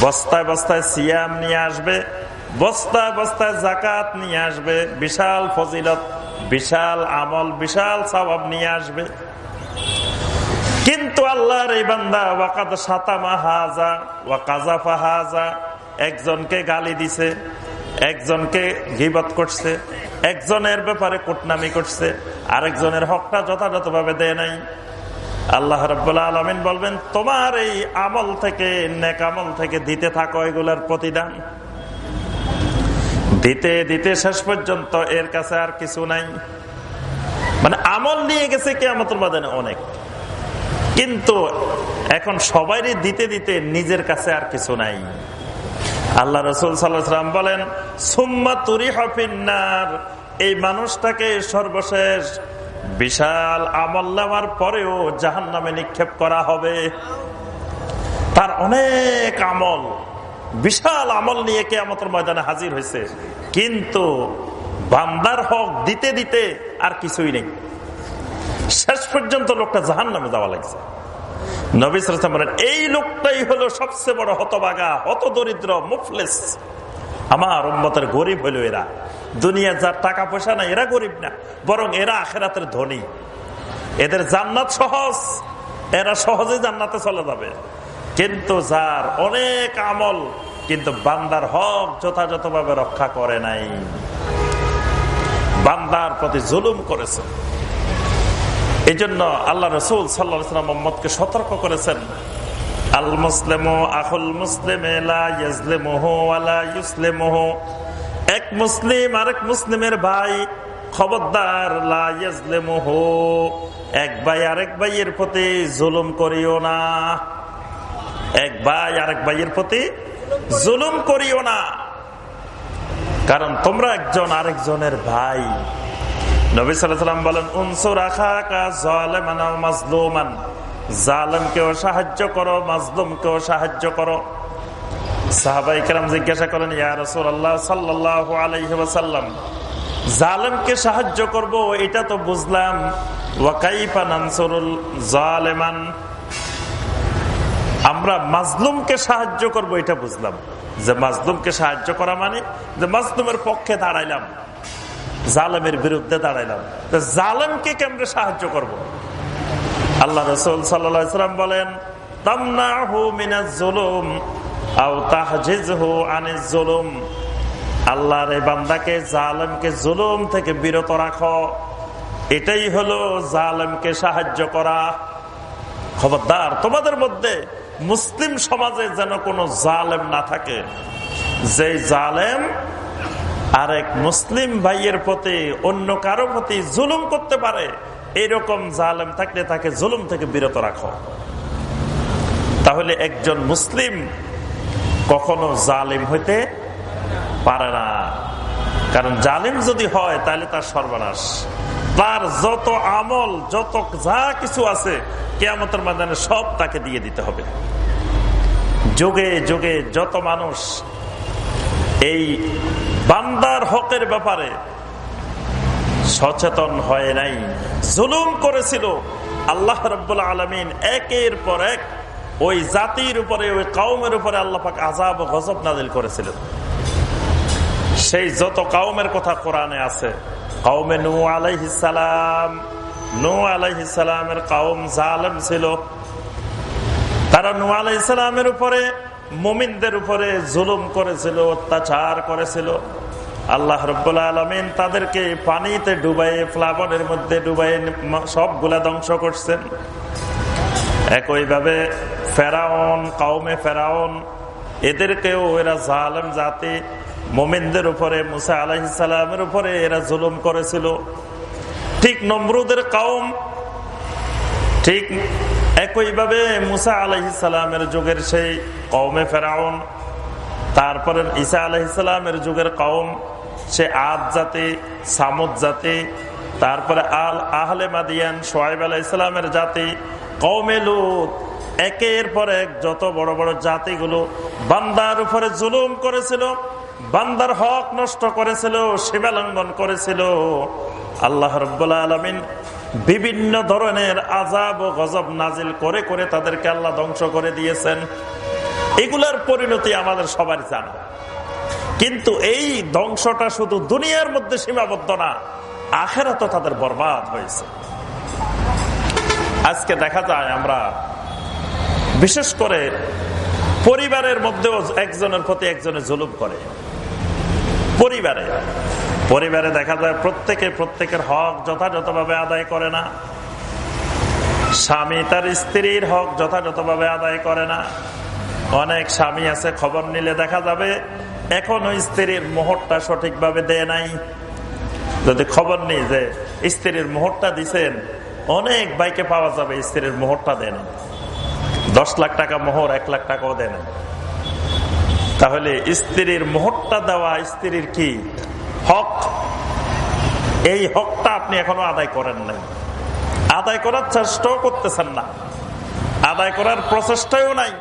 বস্তায় বস্তায় নিয়ে আসবে, বস্তায় জাকাত নিয়ে আসবে। বিশাল ফজিলত, বিশাল আমল, বিশাল সবাব নিয়ে আসবে। কিন্তু আল্লাহর এই বান্দা, ওয়াকাদ সাতামা হাজা ওয়াকাজাফা হাজা। একজনকে গালি দিছে, একজনকে গিবত করছে, একজনের ব্যাপারে কুটনামি করছে, আরেকজনের হকটা যথাযথভাবে দেয় নাই। আল্লাহ রব্বুল্লাহ আলমিন বলবেন, তোমার এই আমল থেকে, নেক আমল থেকে দিতে থাকো এগুলার প্রতিদান। দিতে দিতে শেষ পর্যন্ত এর কাছে আর কিছু নাই। মানে আমল নিয়ে গেছে কে আমাদের বাদানে অনেক। কিন্তু এখন সবাই দিতে দিতে নিজের কাছে আর কিছু নাই। আল্লাহ রসুল সাল্লাম বলেন, সুম্মা তুরি হফিন্নার এই মানুষটাকে সর্বশেষ বিশাল আমল নেওয়ার পরেও জাহান নামে নিক্ষেপ করা হবে। তার অনেক আমল, বিশাল আমল নিয়ে কে আমাদের ময়দানে হাজির হয়েছে। কিন্তু বান্দার হক দিতে দিতে আর কিছুই নেই। শেষ পর্যন্ত লোকটা জাহান নামে যাওয়া লাগছে। বলেন, এই লোকটাই হলো সবচেয়ে বড় হতবাগা হত দরিদ্র মুফলেস। আমার উম্মতের গরিব হইল এরা। দুনিয়া যার টাকা পয়সা না এরা গরিব না, বরং এরা আখেরাতের ধনী। এদের জান্নাত সহজ, এরা সহজে জান্নাতে চলে যাবে। কিন্তু যার অনেক আমল, কিন্তু বান্দার হক যথাযথভাবে রক্ষা করে নাই। বান্দার প্রতি জুলুম করেছে। এই জন্য আল্লাহ রসুল সাল্লাম মোহাম্মদকে সতর্ক করেছেন। আল মুসলিম আহুল মুসলিম এক মুসলিম আরেক মুসলিমের ভাই খবরদার এক ভাই আরেক ভাইয়ের প্রতি জুলুম করিও না। এক ভাই আরেক ভাইয়ের প্রতি জুলুম করিও না। কারণ তোমরা একজন আরেকজনের ভাই। নবী সাল্লাম বলেন, উনসুর মাজলুমান। সাহায্য সাহায্য করো। সাহায্য করব? এটা তো বুঝলাম। ওয়াকাইফা জালেমান? আমরা মাজলুমকে সাহায্য করব, এটা বুঝলাম। যে মাজলুমকে সাহায্য করা মানে যে মাজলুমের পক্ষে দাঁড়াইলাম। জালেমের বিরুদ্ধে দাঁড়াইলাম। জালেমকে কেমনে সাহায্য করব। আল্লাহ রসুল সাল্লাম বলেন জালেমকে জুলুম থেকে বিরত রাখো। এটাই হলো জালেমকে সাহায্য করা। খবরদার, তোমাদের মধ্যে মুসলিম সমাজে যেন কোনো জালেম না থাকে। যে জালেম আরেক মুসলিম ভাইয়ের প্রতি, অন্য কারও প্রতি জুলুম করতে পারে, এরকম জালেম থাকলে তাকে জুলুম থেকে বিরত রাখো। তাহলে একজন মুসলিম কখনো জালিম হইতে পারে না। কারণ জালিম যদি হয়, তাহলে তার সর্বনাশ। তার যত আমল, যত যা কিছু আছে, কেয়ামতের মাধ্যমে সব তাকে দিয়ে দিতে হবে। যুগে যুগে যত মানুষ এই বান্দার হকের ব্যাপারে সচেতন হয় নাই, জুলুম করেছিল। আল্লাহ রব্বুল্লা আলমিন একের পর এক ওই জাতির উপরে, ওই কাউমের উপরে আল্লাহাক আজাব ও গজব নাজিল করেছিলেন। সেই যত কাউমের কথা কোরআনে আছে কাউমে নু আলাইহিসালাম নু আলাইহিসালামের কাউম জালেম ছিল। তারা নু আলাইসালামের উপরে মুমিনদের উপরে জুলুম করেছিল, অত্যাচার করেছিল। আল্লাহ রব্বুল্লা আলমিন তাদেরকে পানিতে ডুবাই প্লাবনের মধ্যে ডুবাই সবগুলা ধ্বংস করছেন। একইভাবে ফেরাউন কাউমে ফেরাউন, এদেরকেও এরা জালেম জাতি। মোমিনদের উপরে, মুসা আলাহিসাল্লামের উপরে এরা জুলুম করেছিল। ঠিক নমরুদের কাউম ঠিক একইভাবে মুসা আলাহিসাল্লামের যুগের সেই কৌমে ফেরাউন তারপরে ঈসা আলাহিসাল্লামের যুগের কৌম সে আদ জাতি, সামুদ জাতি, তারপরে আল আহলে মাদিয়ান সোহাইব আলাহ ইসলামের জাতি কৌমে লুত, একের পর এক যত বড় বড় জাতিগুলো বান্দার উপরে জুলুম করেছিল, বান্দার হক নষ্ট করেছিল শিবালঙ্ঘন করেছিল। আল্লাহ রব্বুল্লা আলমিন বিভিন্ন ধরনের আজাব ও গজব নাজিল করে করে তাদেরকে আল্লাহ ধ্বংস করে দিয়েছেন। এগুলার পরিণতি আমাদের সবার জানা। কিন্তু এই ধ্বংসটা শুধু দুনিয়ার মধ্যে সীমাবদ্ধ না আখেরা তো তাদের বরবাদ হয়েছে। আজকে দেখা যায় আমরা, বিশেষ করে পরিবারের মধ্যেও একজনের প্রতি একজনে জুলুম করে। পরিবারে পরিবারে দেখা যায় প্রত্যেকে প্রত্যেকের হক যথাযথভাবে আদায় করে না। স্বামী তার স্ত্রীর হক যথাযথভাবে আদায় করে না। অনেক স্বামী আছে, খবর নিলে দেখা যাবে এখনও স্ত্রীর মোহরটা সঠিকভাবে দেয় নাই। যদি খবর নেই যে স্ত্রীর মোহরটা দিছেন, অনেক বাইকে পাওয়া যাবে স্ত্রীর মোহরটা দেন দশ লাখ টাকা মোহর, এক লাখ টাকাও দেন তাহলে স্ত্রীর মোহরটা দেওয়া, স্ত্রীর কি? হক, এই হকটা আপনি এখনও আদায় করেন নাই। আদায় করার চেষ্টাও করতেছেন না। আদায় করার প্রচেষ্টাও নাই।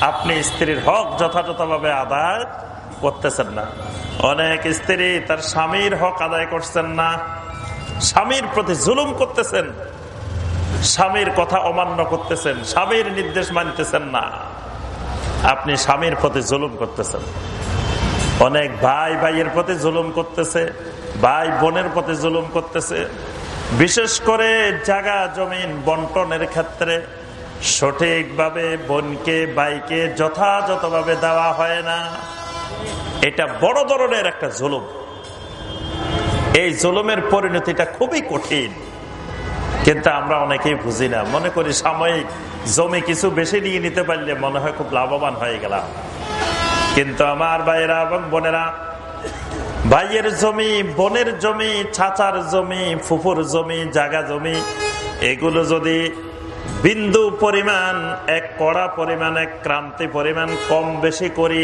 আপনি স্ত্রীর হক যথাযথভাবে আদায় করতেছেন না। অনেক স্ত্রী তার স্বামীর হক আদায় করছেন না। স্বামীর প্রতি জুলুম করতেছেন। স্বামীর কথা অমান্য করতেছেন। স্বামীর নির্দেশ মানতেছেন না। আপনি স্বামীর প্রতি জুলুম করতেছেন। অনেক ভাই ভাইয়ের প্রতি জুলুম করতেছে, ভাই বোনের প্রতি জুলুম করতেছে। বিশেষ করে জায়গা, জমিন, বন্টনের ক্ষেত্রে সঠিকভাবে বোনকে বাইকে যথাযথভাবে দেওয়া হয় না। এটা বড় ধরনের একটা জুলুম। এই জুলুমের পরিণতিটা খুবই কঠিন। কিন্তু আমরা অনেকেই বুঝি না। মনে করি সাময়িক জমি কিছু বেশি নিয়ে নিতে পারলে মনে হয় খুব লাভবান হয়ে গেলাম। কিন্তু আমার ভাইয়েরা, এবং বোনেরা, ভাইয়ের জমি, বোনের জমি ছাচার জমি, ফুফুর জমি, জাগা জমি, এগুলো যদি বিন্দু পরিমাণ, এক কড়া পরিমাণ, এক ক্রান্তি পরিমাণ কম বেশি করি,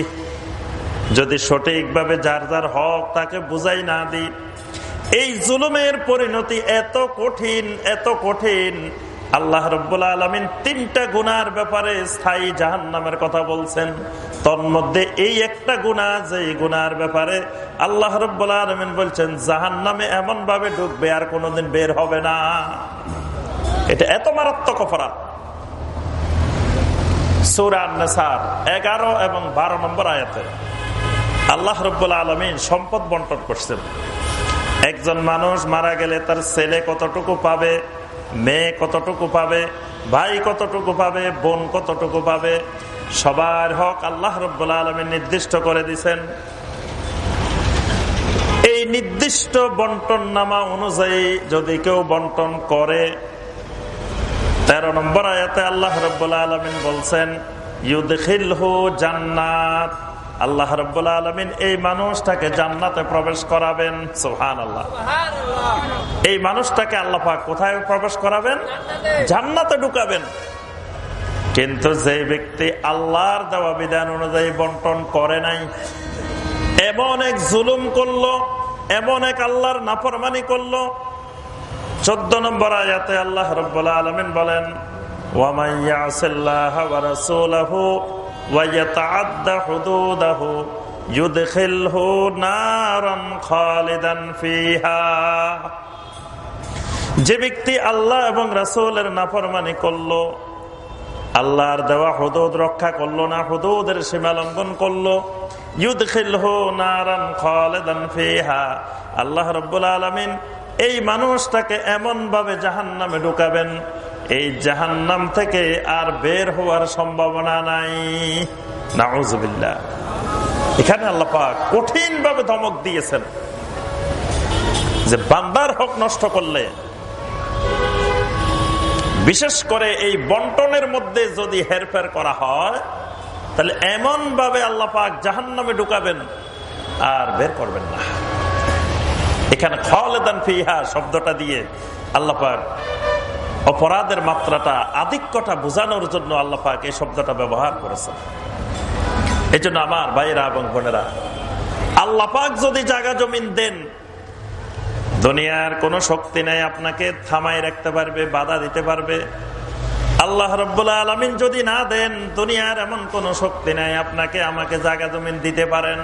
যদি সঠিকভাবে যার যার হক তাকে বুঝাই না দিই, এই জুলুমের পরিণতি এত কঠিন এত কঠিন, আল্লাহ রব্বুল্লা আলমিন তিনটা গুনার ব্যাপারে স্থায়ী জাহান নামের কথা বলছেন। তন্মধ্যে এই একটা গুণা যে গুনার ব্যাপারে আল্লাহ রব্বুল্লা আলমিন বলছেন জাহান নামে এমন ভাবে ঢুকবে আর কোনোদিন বের হবে না। এটা এত মারাত্মক অপরাধ। এগারো এবং বারো নম্বর আয়াতে আলমিন সম্পদ বন্টন করছেন। একজন মানুষ মারা গেলে তার ছেলে কতটুকু পাবে, মেয়ে কতটুকু পাবে, ভাই কতটুকু পাবে, বোন কতটুকু পাবে সবার হক আল্লাহ রব্বুল্লা আলমিন নির্দিষ্ট করে দিছেন। এই নির্দিষ্ট বন্টন নামা অনুযায়ী যদি কেউ বন্টন করে তেরো নম্বর আয়াতে আল্লাহ রব্বুল্লা আলমিন বলছেন ইউদখিলহু জান্নাত। আল্লাহ রব্বুল্লা আলমিন এই মানুষটাকে জান্নাতে প্রবেশ করাবেন। সোহান আল্লাহ এই মানুষটাকে আল্লাহ কোথায় প্রবেশ করাবেন? জান্নাতে ঢুকাবেন। কিন্তু যে ব্যক্তি আল্লাহর দেওয়া বিধান অনুযায়ী বন্টন করে নাই, এমন এক জুলুম করল, এমন এক আল্লাহর নাফরমানি করল। চোদ্দ নম্বর আয়াতে আল্লাহ রব্বুল্লা আলমিন বলেন যে ব্যক্তি আল্লাহ এবং রাসূলের নাফরমানি করল আল্লাহর দেওয়া হুদুদ রক্ষা করল না, হুদুদের সীমা লঙ্ঘন করল। আল্লাহ রাব্বুল আলামিন এই মানুষটাকে এমন ভাবে জাহান নামে ঢুকাবেন, এই জাহান নাম থেকে আর বের হওয়ার সম্ভাবনা নাই। নাউজুবিল্লাহ। এখানে আল্লাপা কঠিন ভাবে ধমক দিয়েছেন যে, বান্দার হক নষ্ট করলে বিশেষ করে এই বন্টনের মধ্যে যদি হেরফের করা হয়, তাহলে এমন ভাবে আল্লাহ পাক জাহান নামে ঢুকাবেন, আর বের করবেন না। এখানে খালেদান ফিহা শব্দটা দিয়ে আল্লাপাক অপরাধের মাত্রাটা, আধিক্যটা বোঝানোর জন্য আল্লাপাক এই শব্দটা ব্যবহার করেছেন। এই আমার ভাইয়েরা এবং বোনেরা আল্লাপাক যদি জায়গা জমিন দেন দুনিয়ার কোন শক্তি নাই, আপনাকে থামাই রাখতে পারবে, বাধা দিতে পারবে। আল্লাহ রব্বুল্লা আলমিন যদি না দেন, দুনিয়ার এমন কোন শক্তি নাই, আপনাকে আমাকে জায়গা জমিন দিতে পারেন।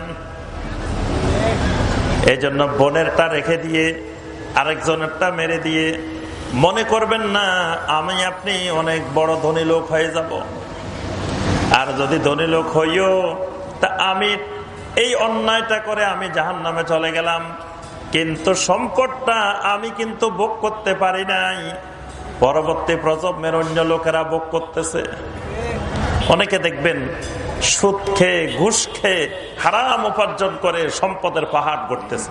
এই জন্য বোনেরটা রেখে দিয়ে, আরেকজনেরটা মেরে দিয়ে, মনে করবেন না, আমি আপনি অনেক বড় ধনী লোক হয়ে যাব। আর যদি ধনী লোক হইও, তা আমি এই অন্যায়টা করে আমি জাহান নামে চলে গেলাম। কিন্তু সম্পদটা আমি কিন্তু ভোগ করতে পারি নাই। পরবর্তী প্রজন্মের অন্য লোকেরা ভোগ করতেছে। অনেকে দেখবেন সুদ খেয়ে, ঘুষ খেয়ে, হারাম উপার্জন করে সম্পদের পাহাড় গড়তেছে।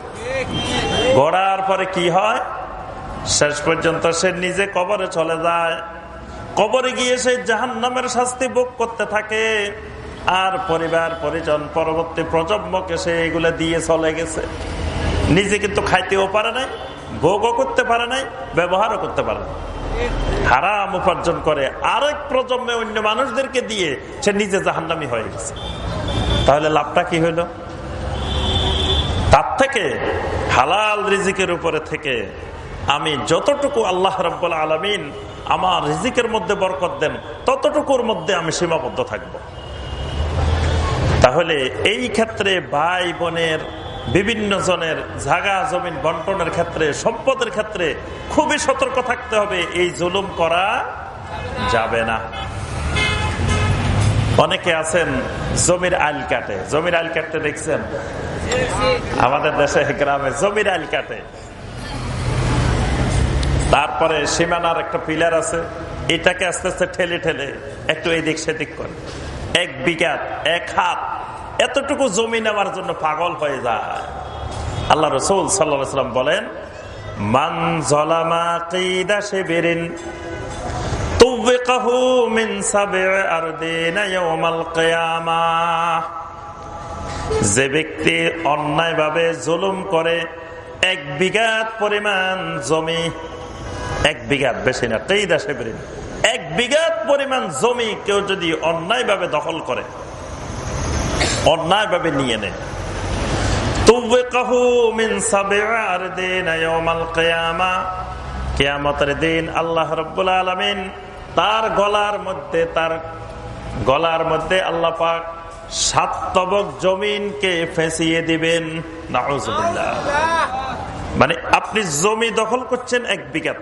গড়ার পরে কি হয়? শেষ পর্যন্ত সে নিজে কবরে চলে যায়। কবরে গিয়ে সে জাহান নামের শাস্তি ভোগ করতে থাকে। আর পরিবার, পরিজন, পরবর্তী প্রজন্মকে সে এগুলো দিয়ে চলে গেছে। নিজে কিন্তু খাইতেও পারে নাই, ভোগও করতে পারে নাই, ব্যবহারও করতে পারে না হারাম উপার্জন করে আরেক প্রজন্মে অন্য মানুষদেরকে দিয়ে সে নিজে জাহান্নামি হয়ে গেছে। তাহলে লাভটা কি হইল? তার থেকে হালাল রিজিকের উপরে থেকে আমি যতটুকু আল্লাহ রব্বুল আলমিন আমার রিজিকের মধ্যে বরকত দেন, ততটুকুর মধ্যে আমি সীমাবদ্ধ থাকব। তাহলে এই ক্ষেত্রে ভাই বোনের বিভিন্ন জনের জাগা জমিন বন্টনের ক্ষেত্রে, সম্পদের ক্ষেত্রে খুবই সতর্ক থাকতে হবে, এই জুলুম করা যাবে না। অনেকে আছেন জমির আইল কাটে। জমির আইল কাটতে দেখছেন? আমাদের দেশে, গ্রামে জমির আইল কাটে। তারপরে সীমানার একটা পিলার আছে, এটাকে আস্তে আস্তে ঠেলে ঠেলে একটু এদিক সেদিক করে। এক বিঘাত, এক হাত এতটুকু জমি নেওয়ার জন্য পাগল হয়ে যায়। আল্লাহ রসুল সাল্লাম বলেন, মান জলামা সে বেরিন যে ব্যক্তি অন্যায় ভাবে জুলুম করে, এক বিঘাত পরিমাণ জমি, এক বিঘাত বেশি না তেই দাসে এক বিঘাত পরিমাণ জমি কেউ যদি অন্যায় ভাবে দখল করে অন্যায় ভাবে নিয়ে নেয় তার গলার মধ্যে, তার গলার মধ্যে জমিনকে ফেঁসিয়ে দিবেন। মানে আপনি জমি দখল করছেন এক বিঘাত,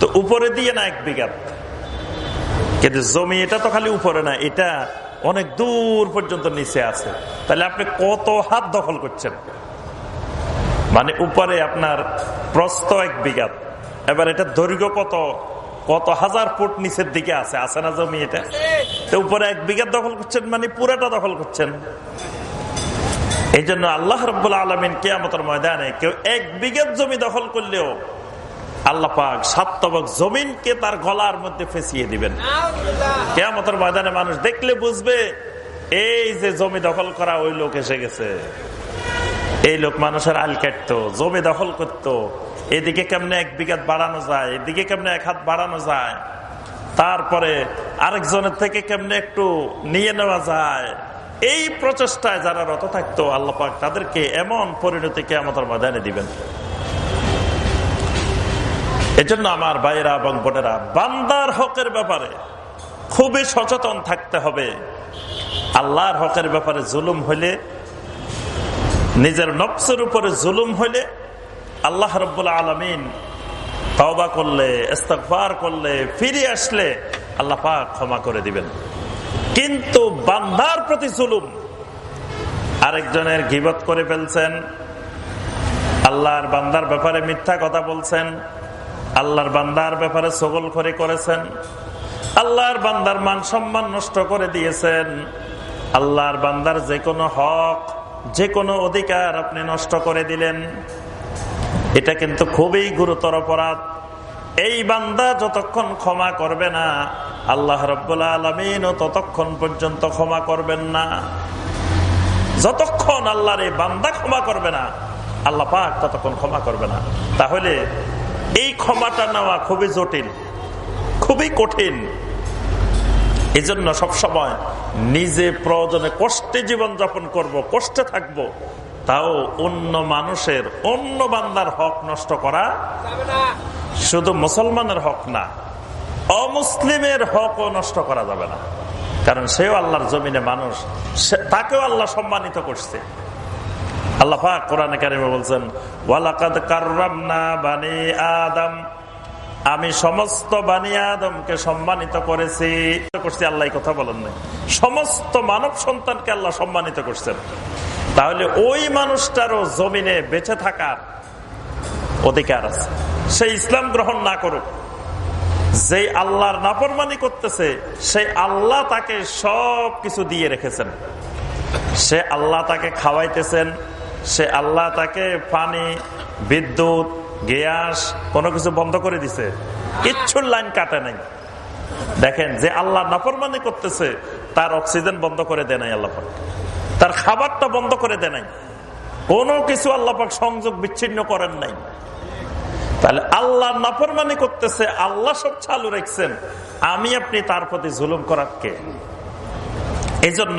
তো উপরে দিয়ে না এক বিঘাত। কিন্তু জমি এটা তো খালি উপরে না, এটা অনেক দূর পর্যন্ত নিচে আছে। তাহলে আপনি কত হাত দখল করছেন? মানে উপরে আপনার প্রস্ত এক বিঘাত এবার এটা দৈর্ঘ্য কত? কত হাজার ফুট নিচের দিকে আছে? আছে না জমি এটা? তো উপরে এক বিঘাত দখল করছেন মানে পুরাটা দখল করছেন। এই জন্য আল্লাহ রব্বুল আলমিন কেয়ামতের ময়দানে কেউ এক বিঘাত জমি দখল করলেও আল্লাহ পাক জমিনকে তার গলার মধ্যে ফেসিয়ে দিবেন। কেয়ামতের ময়দানে মানুষ দেখলে বুঝবে, এই যে জমি দখল করা ওই লোক এসে গেছে। এই লোক মানুষের আল কাটতো, জমি দখল করতো। এদিকে কেমনে এক বিঘাত বাড়ানো যায়, এদিকে কেমনে এক হাত বাড়ানো যায়। তারপরে আরেকজনের থেকে কেমনে একটু নিয়ে নেওয়া যায়। এই প্রচেষ্টায় যারা রত থাকতো, আল্লাহ পাক তাদেরকে এমন পরিণতিকে আমাদের ময়দানে দিবেন। এজন্য আমার ভাইয়েরা এবং বোনেরা, বান্দার হকের ব্যাপারে খুবই সচেতন থাকতে হবে। আল্লাহর হকের ব্যাপারে জুলুম হইলে, নিজের নফসের উপরে জুলুম হইলে আল্লাহ রব্বুল্লা আলমিন তবা করলে ইস্তফার করলে, ফিরে আসলে আল্লাহ পাক ক্ষমা করে দিবেন। কিন্তু বান্দার প্রতি জুলুম আরেকজনের গিবত করে ফেলছেন, আল্লাহর বান্দার ব্যাপারে মিথ্যা কথা বলছেন আল্লাহর বান্দার ব্যাপারে সগল করে করেছেন। আল্লাহর বান্দার মান সম্মান নষ্ট করে দিয়েছেন। আল্লাহর বান্দার যে কোনো হক, যে কোনো অধিকার আপনি নষ্ট করে দিলেন। এটা কিন্তু খুবই গুরুতর অপরাধ। এই বান্দা যতক্ষণ ক্ষমা করবে না, আল্লাহ রব্বুল্লা আলমিনও ততক্ষণ পর্যন্ত ক্ষমা করবেন না। যতক্ষণ আল্লাহর এই বান্দা ক্ষমা করবে না, আল্লাহ পাক ততক্ষণ ক্ষমা করবে না। তাহলে এই ক্ষমাটা নেওয়া খুবই জটিল, খুবই কঠিন। এই জন্য সবসময় নিজে প্রয়োজনে কষ্টে জীবন যাপন করব, কষ্টে থাকব। তাও অন্য মানুষের, অন্য বান্দার হক নষ্ট করা শুধু মুসলমানের হক না, অমুসলিমের হকও নষ্ট করা যাবে না। কারণ সেও আল্লাহর জমিনে মানুষ তাকেও আল্লাহ সম্মানিত করছে। আল্লাহ কোরআনে কারিমে বলছেন, ওয়ালাকাদ কাররামনা বানি আদম। আমি সমস্ত বানি আদমকে সম্মানিত করেছি। করছি, আল্লাহ কথা বলেন নাই। সমস্ত মানব সন্তানকে আল্লাহ সম্মানিত করছেন। তাহলে ওই মানুষটারও জমিনে বেঁচে থাকার অধিকার আছে। সে ইসলাম গ্রহণ না করুক, যে আল্লাহর নাপরমানি করতেছে সেই আল্লাহ তাকে সব কিছু দিয়ে রেখেছেন। সে আল্লাহ তাকে খাওয়াইতেছেন সে আল্লাহ তাকে পানি, বিদ্যুৎ, গ্যাস, কোনো কিছু বন্ধ করে দিছে। কিচ্ছুর লাইন কাটে নাই। দেখেন, যে আল্লাহ নাফরমানি করতেছে, তার অক্সিজেন বন্ধ করে দেয় নাই আল্লাপাক তার খাবারটা বন্ধ করে দেয় নাই। কোনো কিছু আল্লাপাক সংযোগ বিচ্ছিন্ন করেন নাই। তাহলে আল্লাহ নাফরমানি করতেছে, আল্লাহ সব চালু রাখছেন। আমি আপনি তার প্রতি জুলুম করার কে? এই জন্য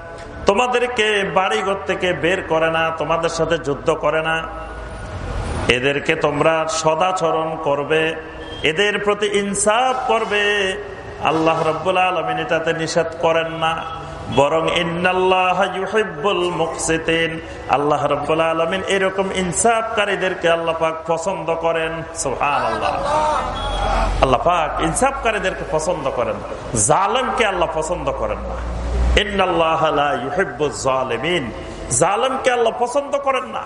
তোমাদেরকে বাড়িঘর থেকে বের করে না, তোমাদের সাথে যুদ্ধ করে না। এদেরকে তোমরা সদাচরণ করবে, এদের প্রতি ইনসাফ করবে। আল্লাহ রব্বুল আলমিন এটাতে নিষেধ করেন না। বরং আল্লাহ রব্বুল এরকম ইনসাফকারীদেরকে আল্লাহ পাক পছন্দ করেন। সোহান আল্লাহ আল্লাহ ইনসাফকারীদেরকে পছন্দ করেন। জালেমকে আল্লাহ পছন্দ করেন না। আল্লাহ পছন্দ করেন না।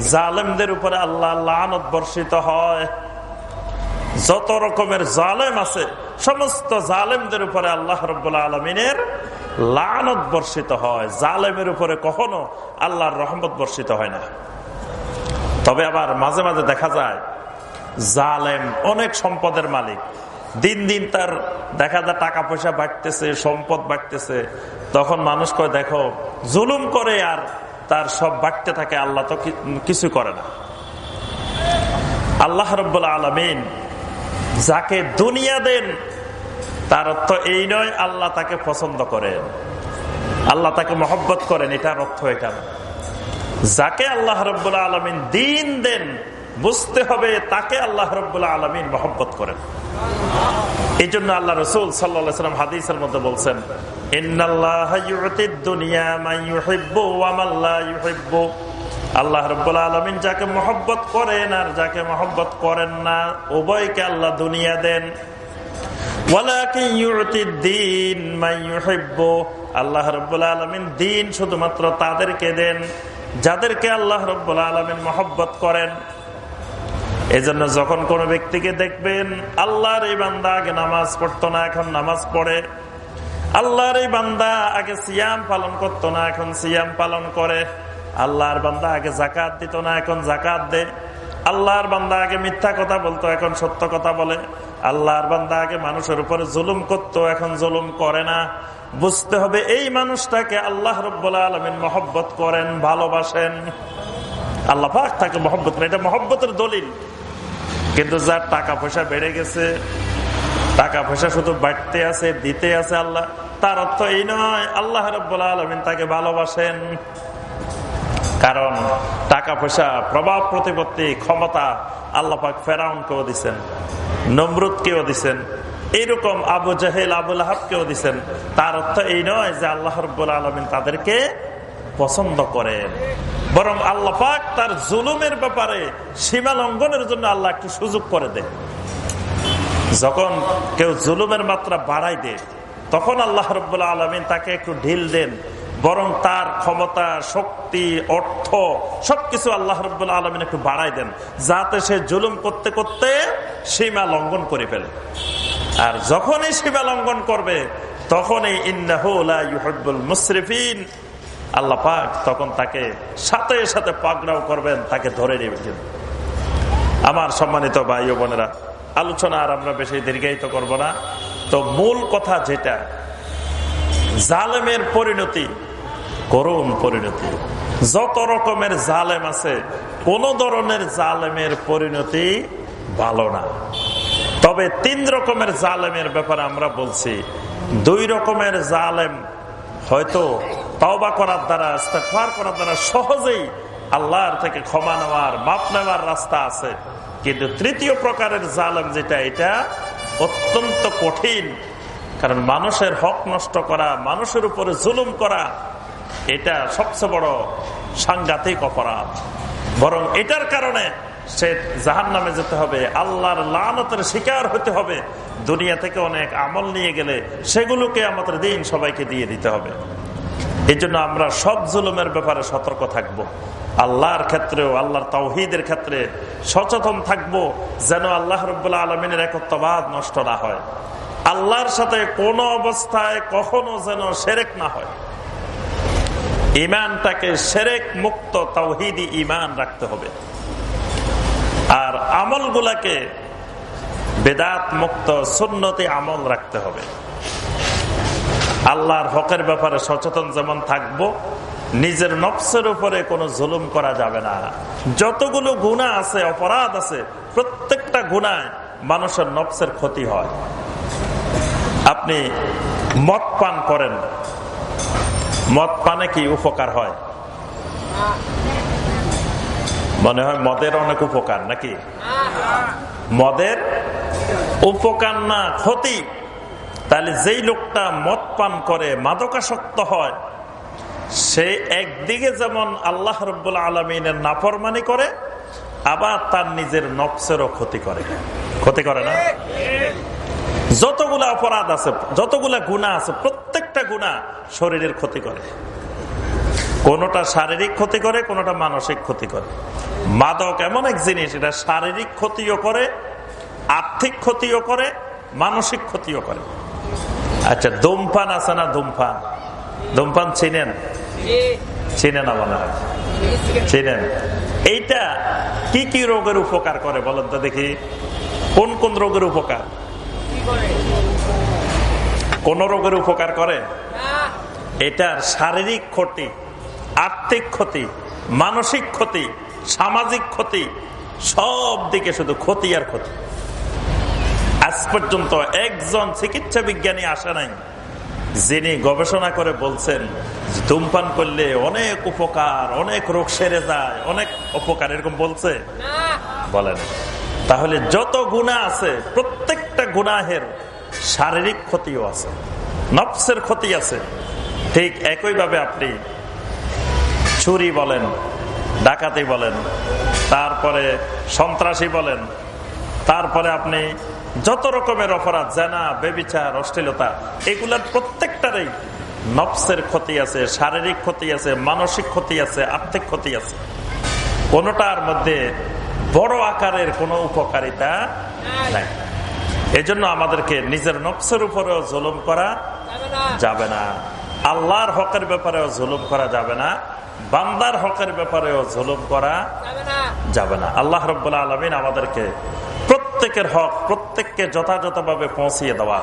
জালেমদের উপরে আল্লাহ লানত বর্ষিত হয়। যত রকমের জালেম আছে, সমস্ত জালেমদের উপরে আল্লাহ রব্বুল্লা আলমিনের লানত বর্ষিত হয়। জালেমের উপরে কখনো আল্লাহর রহমত বর্ষিত হয় না। তবে আবার মাঝে মাঝে দেখা যায় জালেম অনেক সম্পদের মালিক। দিন দিন তার দেখা যায় টাকা পয়সা বাড়তেছে, সম্পদ বাড়তেছে। তখন মানুষ কয়, দেখো, জুলুম করে আর তার সব বাড়তে থাকে, আল্লাহ তো কিছু করে না। আল্লাহ রব্বুল্লা আলমিন যাকে দুনিয়া দেন, তার অর্থ এই নয়, আল্লাহ তাকে পছন্দ করেন। আল্লাহ তাকে মহব্বত করেন, এটার অর্থ এটা যাকে আল্লাহ রব্বুল্লা আলমিন দিন দেন বুঝতে হবে তাকে আল্লাহ রব্বুল্লা আলমিন মহব্বত করেন। এই জন্য আল্লাহ রসুল সাল্লাম হাদিসের মধ্যে বলছেন আল্লাহ রব্বুল্লা আলমিন যাকে মহব্বত করেন আর যাকে মহব্বত করেন না, উভয়কে আল্লাহ দুনিয়া দেন। আল্লাহ রব্বুল্লা আলমিন দিন শুধুমাত্র তাদেরকে দেন, যাদেরকে আল্লাহ রব্বুল্লা আলমিন মহব্বত করেন। এই জন্য যখন কোন ব্যক্তিকে দেখবেন, আল্লাহর এই বান্দা আগে নামাজ পড়তো না, এখন নামাজ পড়ে। আল্লাহর এই বান্দা আগে সিয়াম পালন করতো না, এখন সিয়াম পালন করে। আল্লাহর বান্দা আগে জাকাত দিত না, এখন জাকাত দে আল্লাহর বান্দা আগে মিথ্যা কথা বলতো, এখন সত্য কথা বলে। আল্লাহর বান্দা আগে মানুষের উপরে জুলুম করতো, এখন জুলুম করে না। বুঝতে হবে এই মানুষটাকে আল্লাহ রব্বুল্লা আলমিন মহব্বত করেন, ভালোবাসেন। আল্লাহ পাক তাকে মহব্বত এটা মহব্বতের দলিল। কিন্তু যার টাকা পয়সা বেড়ে গেছে, টাকা পয়সা শুধু বাড়তে আছে, দিতে আছে আল্লাহ, তার অর্থ এই নয়, আল্লাহ রব্বুল্লা আলমিন তাকে ভালোবাসেন। কারণ টাকা পয়সা, প্রভাব প্রতিপত্তি, ক্ষমতা আল্লাপাক ফেরাউন কেউ দিচ্ছেন নমরুদ কেউ দিচ্ছেন এইরকম আবু জাহেল আবুল আহাব কেউ দিচ্ছেন তার অর্থ এই নয় যে আল্লাহ রব্বুল আলমিন তাদেরকে পছন্দ করেন। বরং আল্লাহ পাক তার জুলুমের ব্যাপারে সীমা লঙ্ঘনের জন্য আল্লাহ একটু সুযোগ করে দেয় যখন কেউ জুলুমের মাত্রা বাড়াই দেয়, তখন আল্লাহ রব্বুল্লা আলমিন তাকে একটু ঢিল দেন। বরং তার ক্ষমতা, শক্তি, অর্থ সবকিছু আল্লাহ রব্বুল্লা আলমিন একটু বাড়াই দেন, যাতে সে জুলুম করতে করতে সীমা লঙ্ঘন করে ফেলে। আর যখনই সীমা লঙ্ঘন করবে, তখনই ইন্নাহুল মুসরিফিন আল্লাহ পাক তখন তাকে সাথে সাথে পাকড়াও করবেন, তাকে ধরে নেবেন আমার সম্মানিত ভাই বোনেরা, আলোচনা আর আমরা বেশি দীর্ঘায়িত করব না। তো মূল কথা যেটা, জালেমের পরিণতি করুন পরিণতি। যত রকমের জালেম আছে, কোন ধরনের জালেমের পরিণতি ভালো না। তবে তিন রকমের জালেমের ব্যাপারে আমরা বলছি। দুই রকমের জালেম হয়তো তওবা করার দ্বারা ইস্তেফার করার দ্বারা সহজেই আল্লাহর থেকে ক্ষমা নেওয়ার, মাপ নেওয়ার রাস্তা আছে। কিন্তু তৃতীয় প্রকারের জালেম যেটা, এটা অত্যন্ত কঠিন। কারণ মানুষের হক নষ্ট করা, মানুষের উপরে জুলুম করা, এটা সবচেয়ে বড় সাংঘাতিক অপরাধ। বরং এটার কারণে সে জাহান নামে যেতে হবে, আল্লাহর লানতের শিকার হতে হবে, দুনিয়া থেকে অনেক আমল নিয়ে গেলে সেগুলোকে আমাদের দিন সবাইকে দিয়ে দিতে হবে। এই জন্য আমরা সব জুলুমের ব্যাপারে সতর্ক থাকব। আল্লাহর ক্ষেত্রেও আল্লাহর তাওহিদের ক্ষেত্রে সচেতন থাকব যেন আল্লাহ রবাহ আলমিনের একত্রবাদ নষ্ট না হয়। আল্লাহর সাথে কোন অবস্থায় কখনো যেন সেরেক না হয়। ইমানটাকে সেরেক মুক্ত তাওহিদি ইমান রাখতে হবে। আর আমলগুলাকে বেদাত মুক্ত সুন্নতি আমল রাখতে হবে। আল্লাহর হকের ব্যাপারে সচেতন যেমন থাকব, নিজের নফসের উপরে কোনো জুলুম করা যাবে না। যতগুলো গুণা আছে, অপরাধ আছে, প্রত্যেকটা গুণায় মানুষের নফসের ক্ষতি হয়। আপনি মদ পান করেন, মদ পানে কি উপকার হয়? মনে হয় মদের অনেক উপকার নাকি? মদের উপকার না, ক্ষতি। তাহলে যেই লোকটা মদ পান করে, মাদকাসক্ত হয়, সে একদিকে যেমন আল্লাহ রব্বুল্লা আলমিনের নাফরমানি করে, আবার তার নিজের নফসেরও ক্ষতি করে। ক্ষতি করে না? যতগুলা অপরাধ আছে, যতগুলা গুণা আছে, প্রত্যেকটা গুণা শরীরের ক্ষতি করে। কোনটা শারীরিক ক্ষতি করে, কোনটা মানসিক ক্ষতি করে। মাদক এমন এক জিনিস, এটা শারীরিক ক্ষতিও করে, আর্থিক ক্ষতিও করে, মানসিক ক্ষতিও করে। আচ্ছা ধূমপান আছে না ধূমপান? ধূমপান চিনেন? চিনেন হয় চিনেন। এইটা কি কি রোগের উপকার করে বলেন তো দেখি। কোন কোন রোগের উপকার? কোন রোগের উপকার করে? এটার শারীরিক ক্ষতি আর্থিক ক্ষতি মানসিক ক্ষতি সামাজিক ক্ষতি সব দিকে শুধু ক্ষতি আর ক্ষতি। আজ পর্যন্ত একজন চিকিৎসা বিজ্ঞানী আসে নাই, যিনি গবেষণা করে বলছেন ধূমপান করলে অনেক উপকার, অনেক রোগ সেরে যায়, অনেক উপকার, এরকম বলছে। বলেন তাহলে যত গুণা আছে, প্রত্যেকটা গুনাহের শারীরিক ক্ষতিও আছে, নফসের ক্ষতি আছে। ঠিক একইভাবে আপনি চুরি বলেন, ডাকাতি বলেন, তারপরে সন্ত্রাসী বলেন, তারপরে আপনি যত রকমের অপরাধ জানা বেবিচার অশ্লীলতা এগুলার প্রত্যেকটারই নফসের ক্ষতি আছে শারীরিক ক্ষতি আছে মানসিক ক্ষতি আছে আর্থিক ক্ষতি আছে। কোনটার মধ্যে বড় আকারের কোনো উপকারিতা নাই। এজন্য আমাদেরকে নিজের নফসের উপরেও জুলুম করা যাবে না। আল্লাহর হকের ব্যাপারেও জুলুম করা যাবে না। বান্দার হকের ব্যাপারেও জুলুম করা যাবে না। আল্লাহ রব্বুল্লা আলমিন আমাদেরকে প্রত্যেকের হক প্রত্যেককে যথাযথভাবে পৌঁছিয়ে দেওয়া।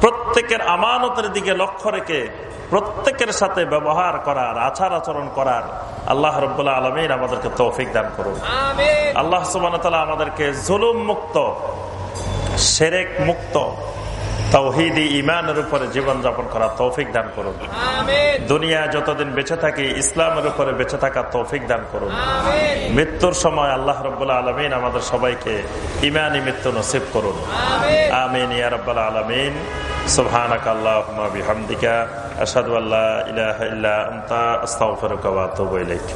প্রত্যেকের আমানতের দিকে লক্ষ্য রেখে প্রত্যেকের সাথে ব্যবহার করার আচার আচরণ করার আল্লাহ রবাহ আলমিন আমাদেরকে তৌফিক দান করুন। আল্লাহ সুবান আমাদেরকে জুলুম মুক্ত সেরেক মুক্ত তৌহিদি ইমানের উপরে জীবনযাপন করা তৌফিক দান করুন। দুনিয়া যতদিন বেঁচে থাকি ইসলামের উপরে বেঁচে থাকা তৌফিক দান করুন। মৃত্যুর সময় আল্লাহ রব্বুল্লাহ আলমিন আমাদের সবাইকে ইমানি মৃত্যু নসিব করুন। আমিন। ইয়া রব্বাল আলমিন। ইল্লা আনতা। আস্তাগফিরুকা ওয়া আতুবু ইলাইক।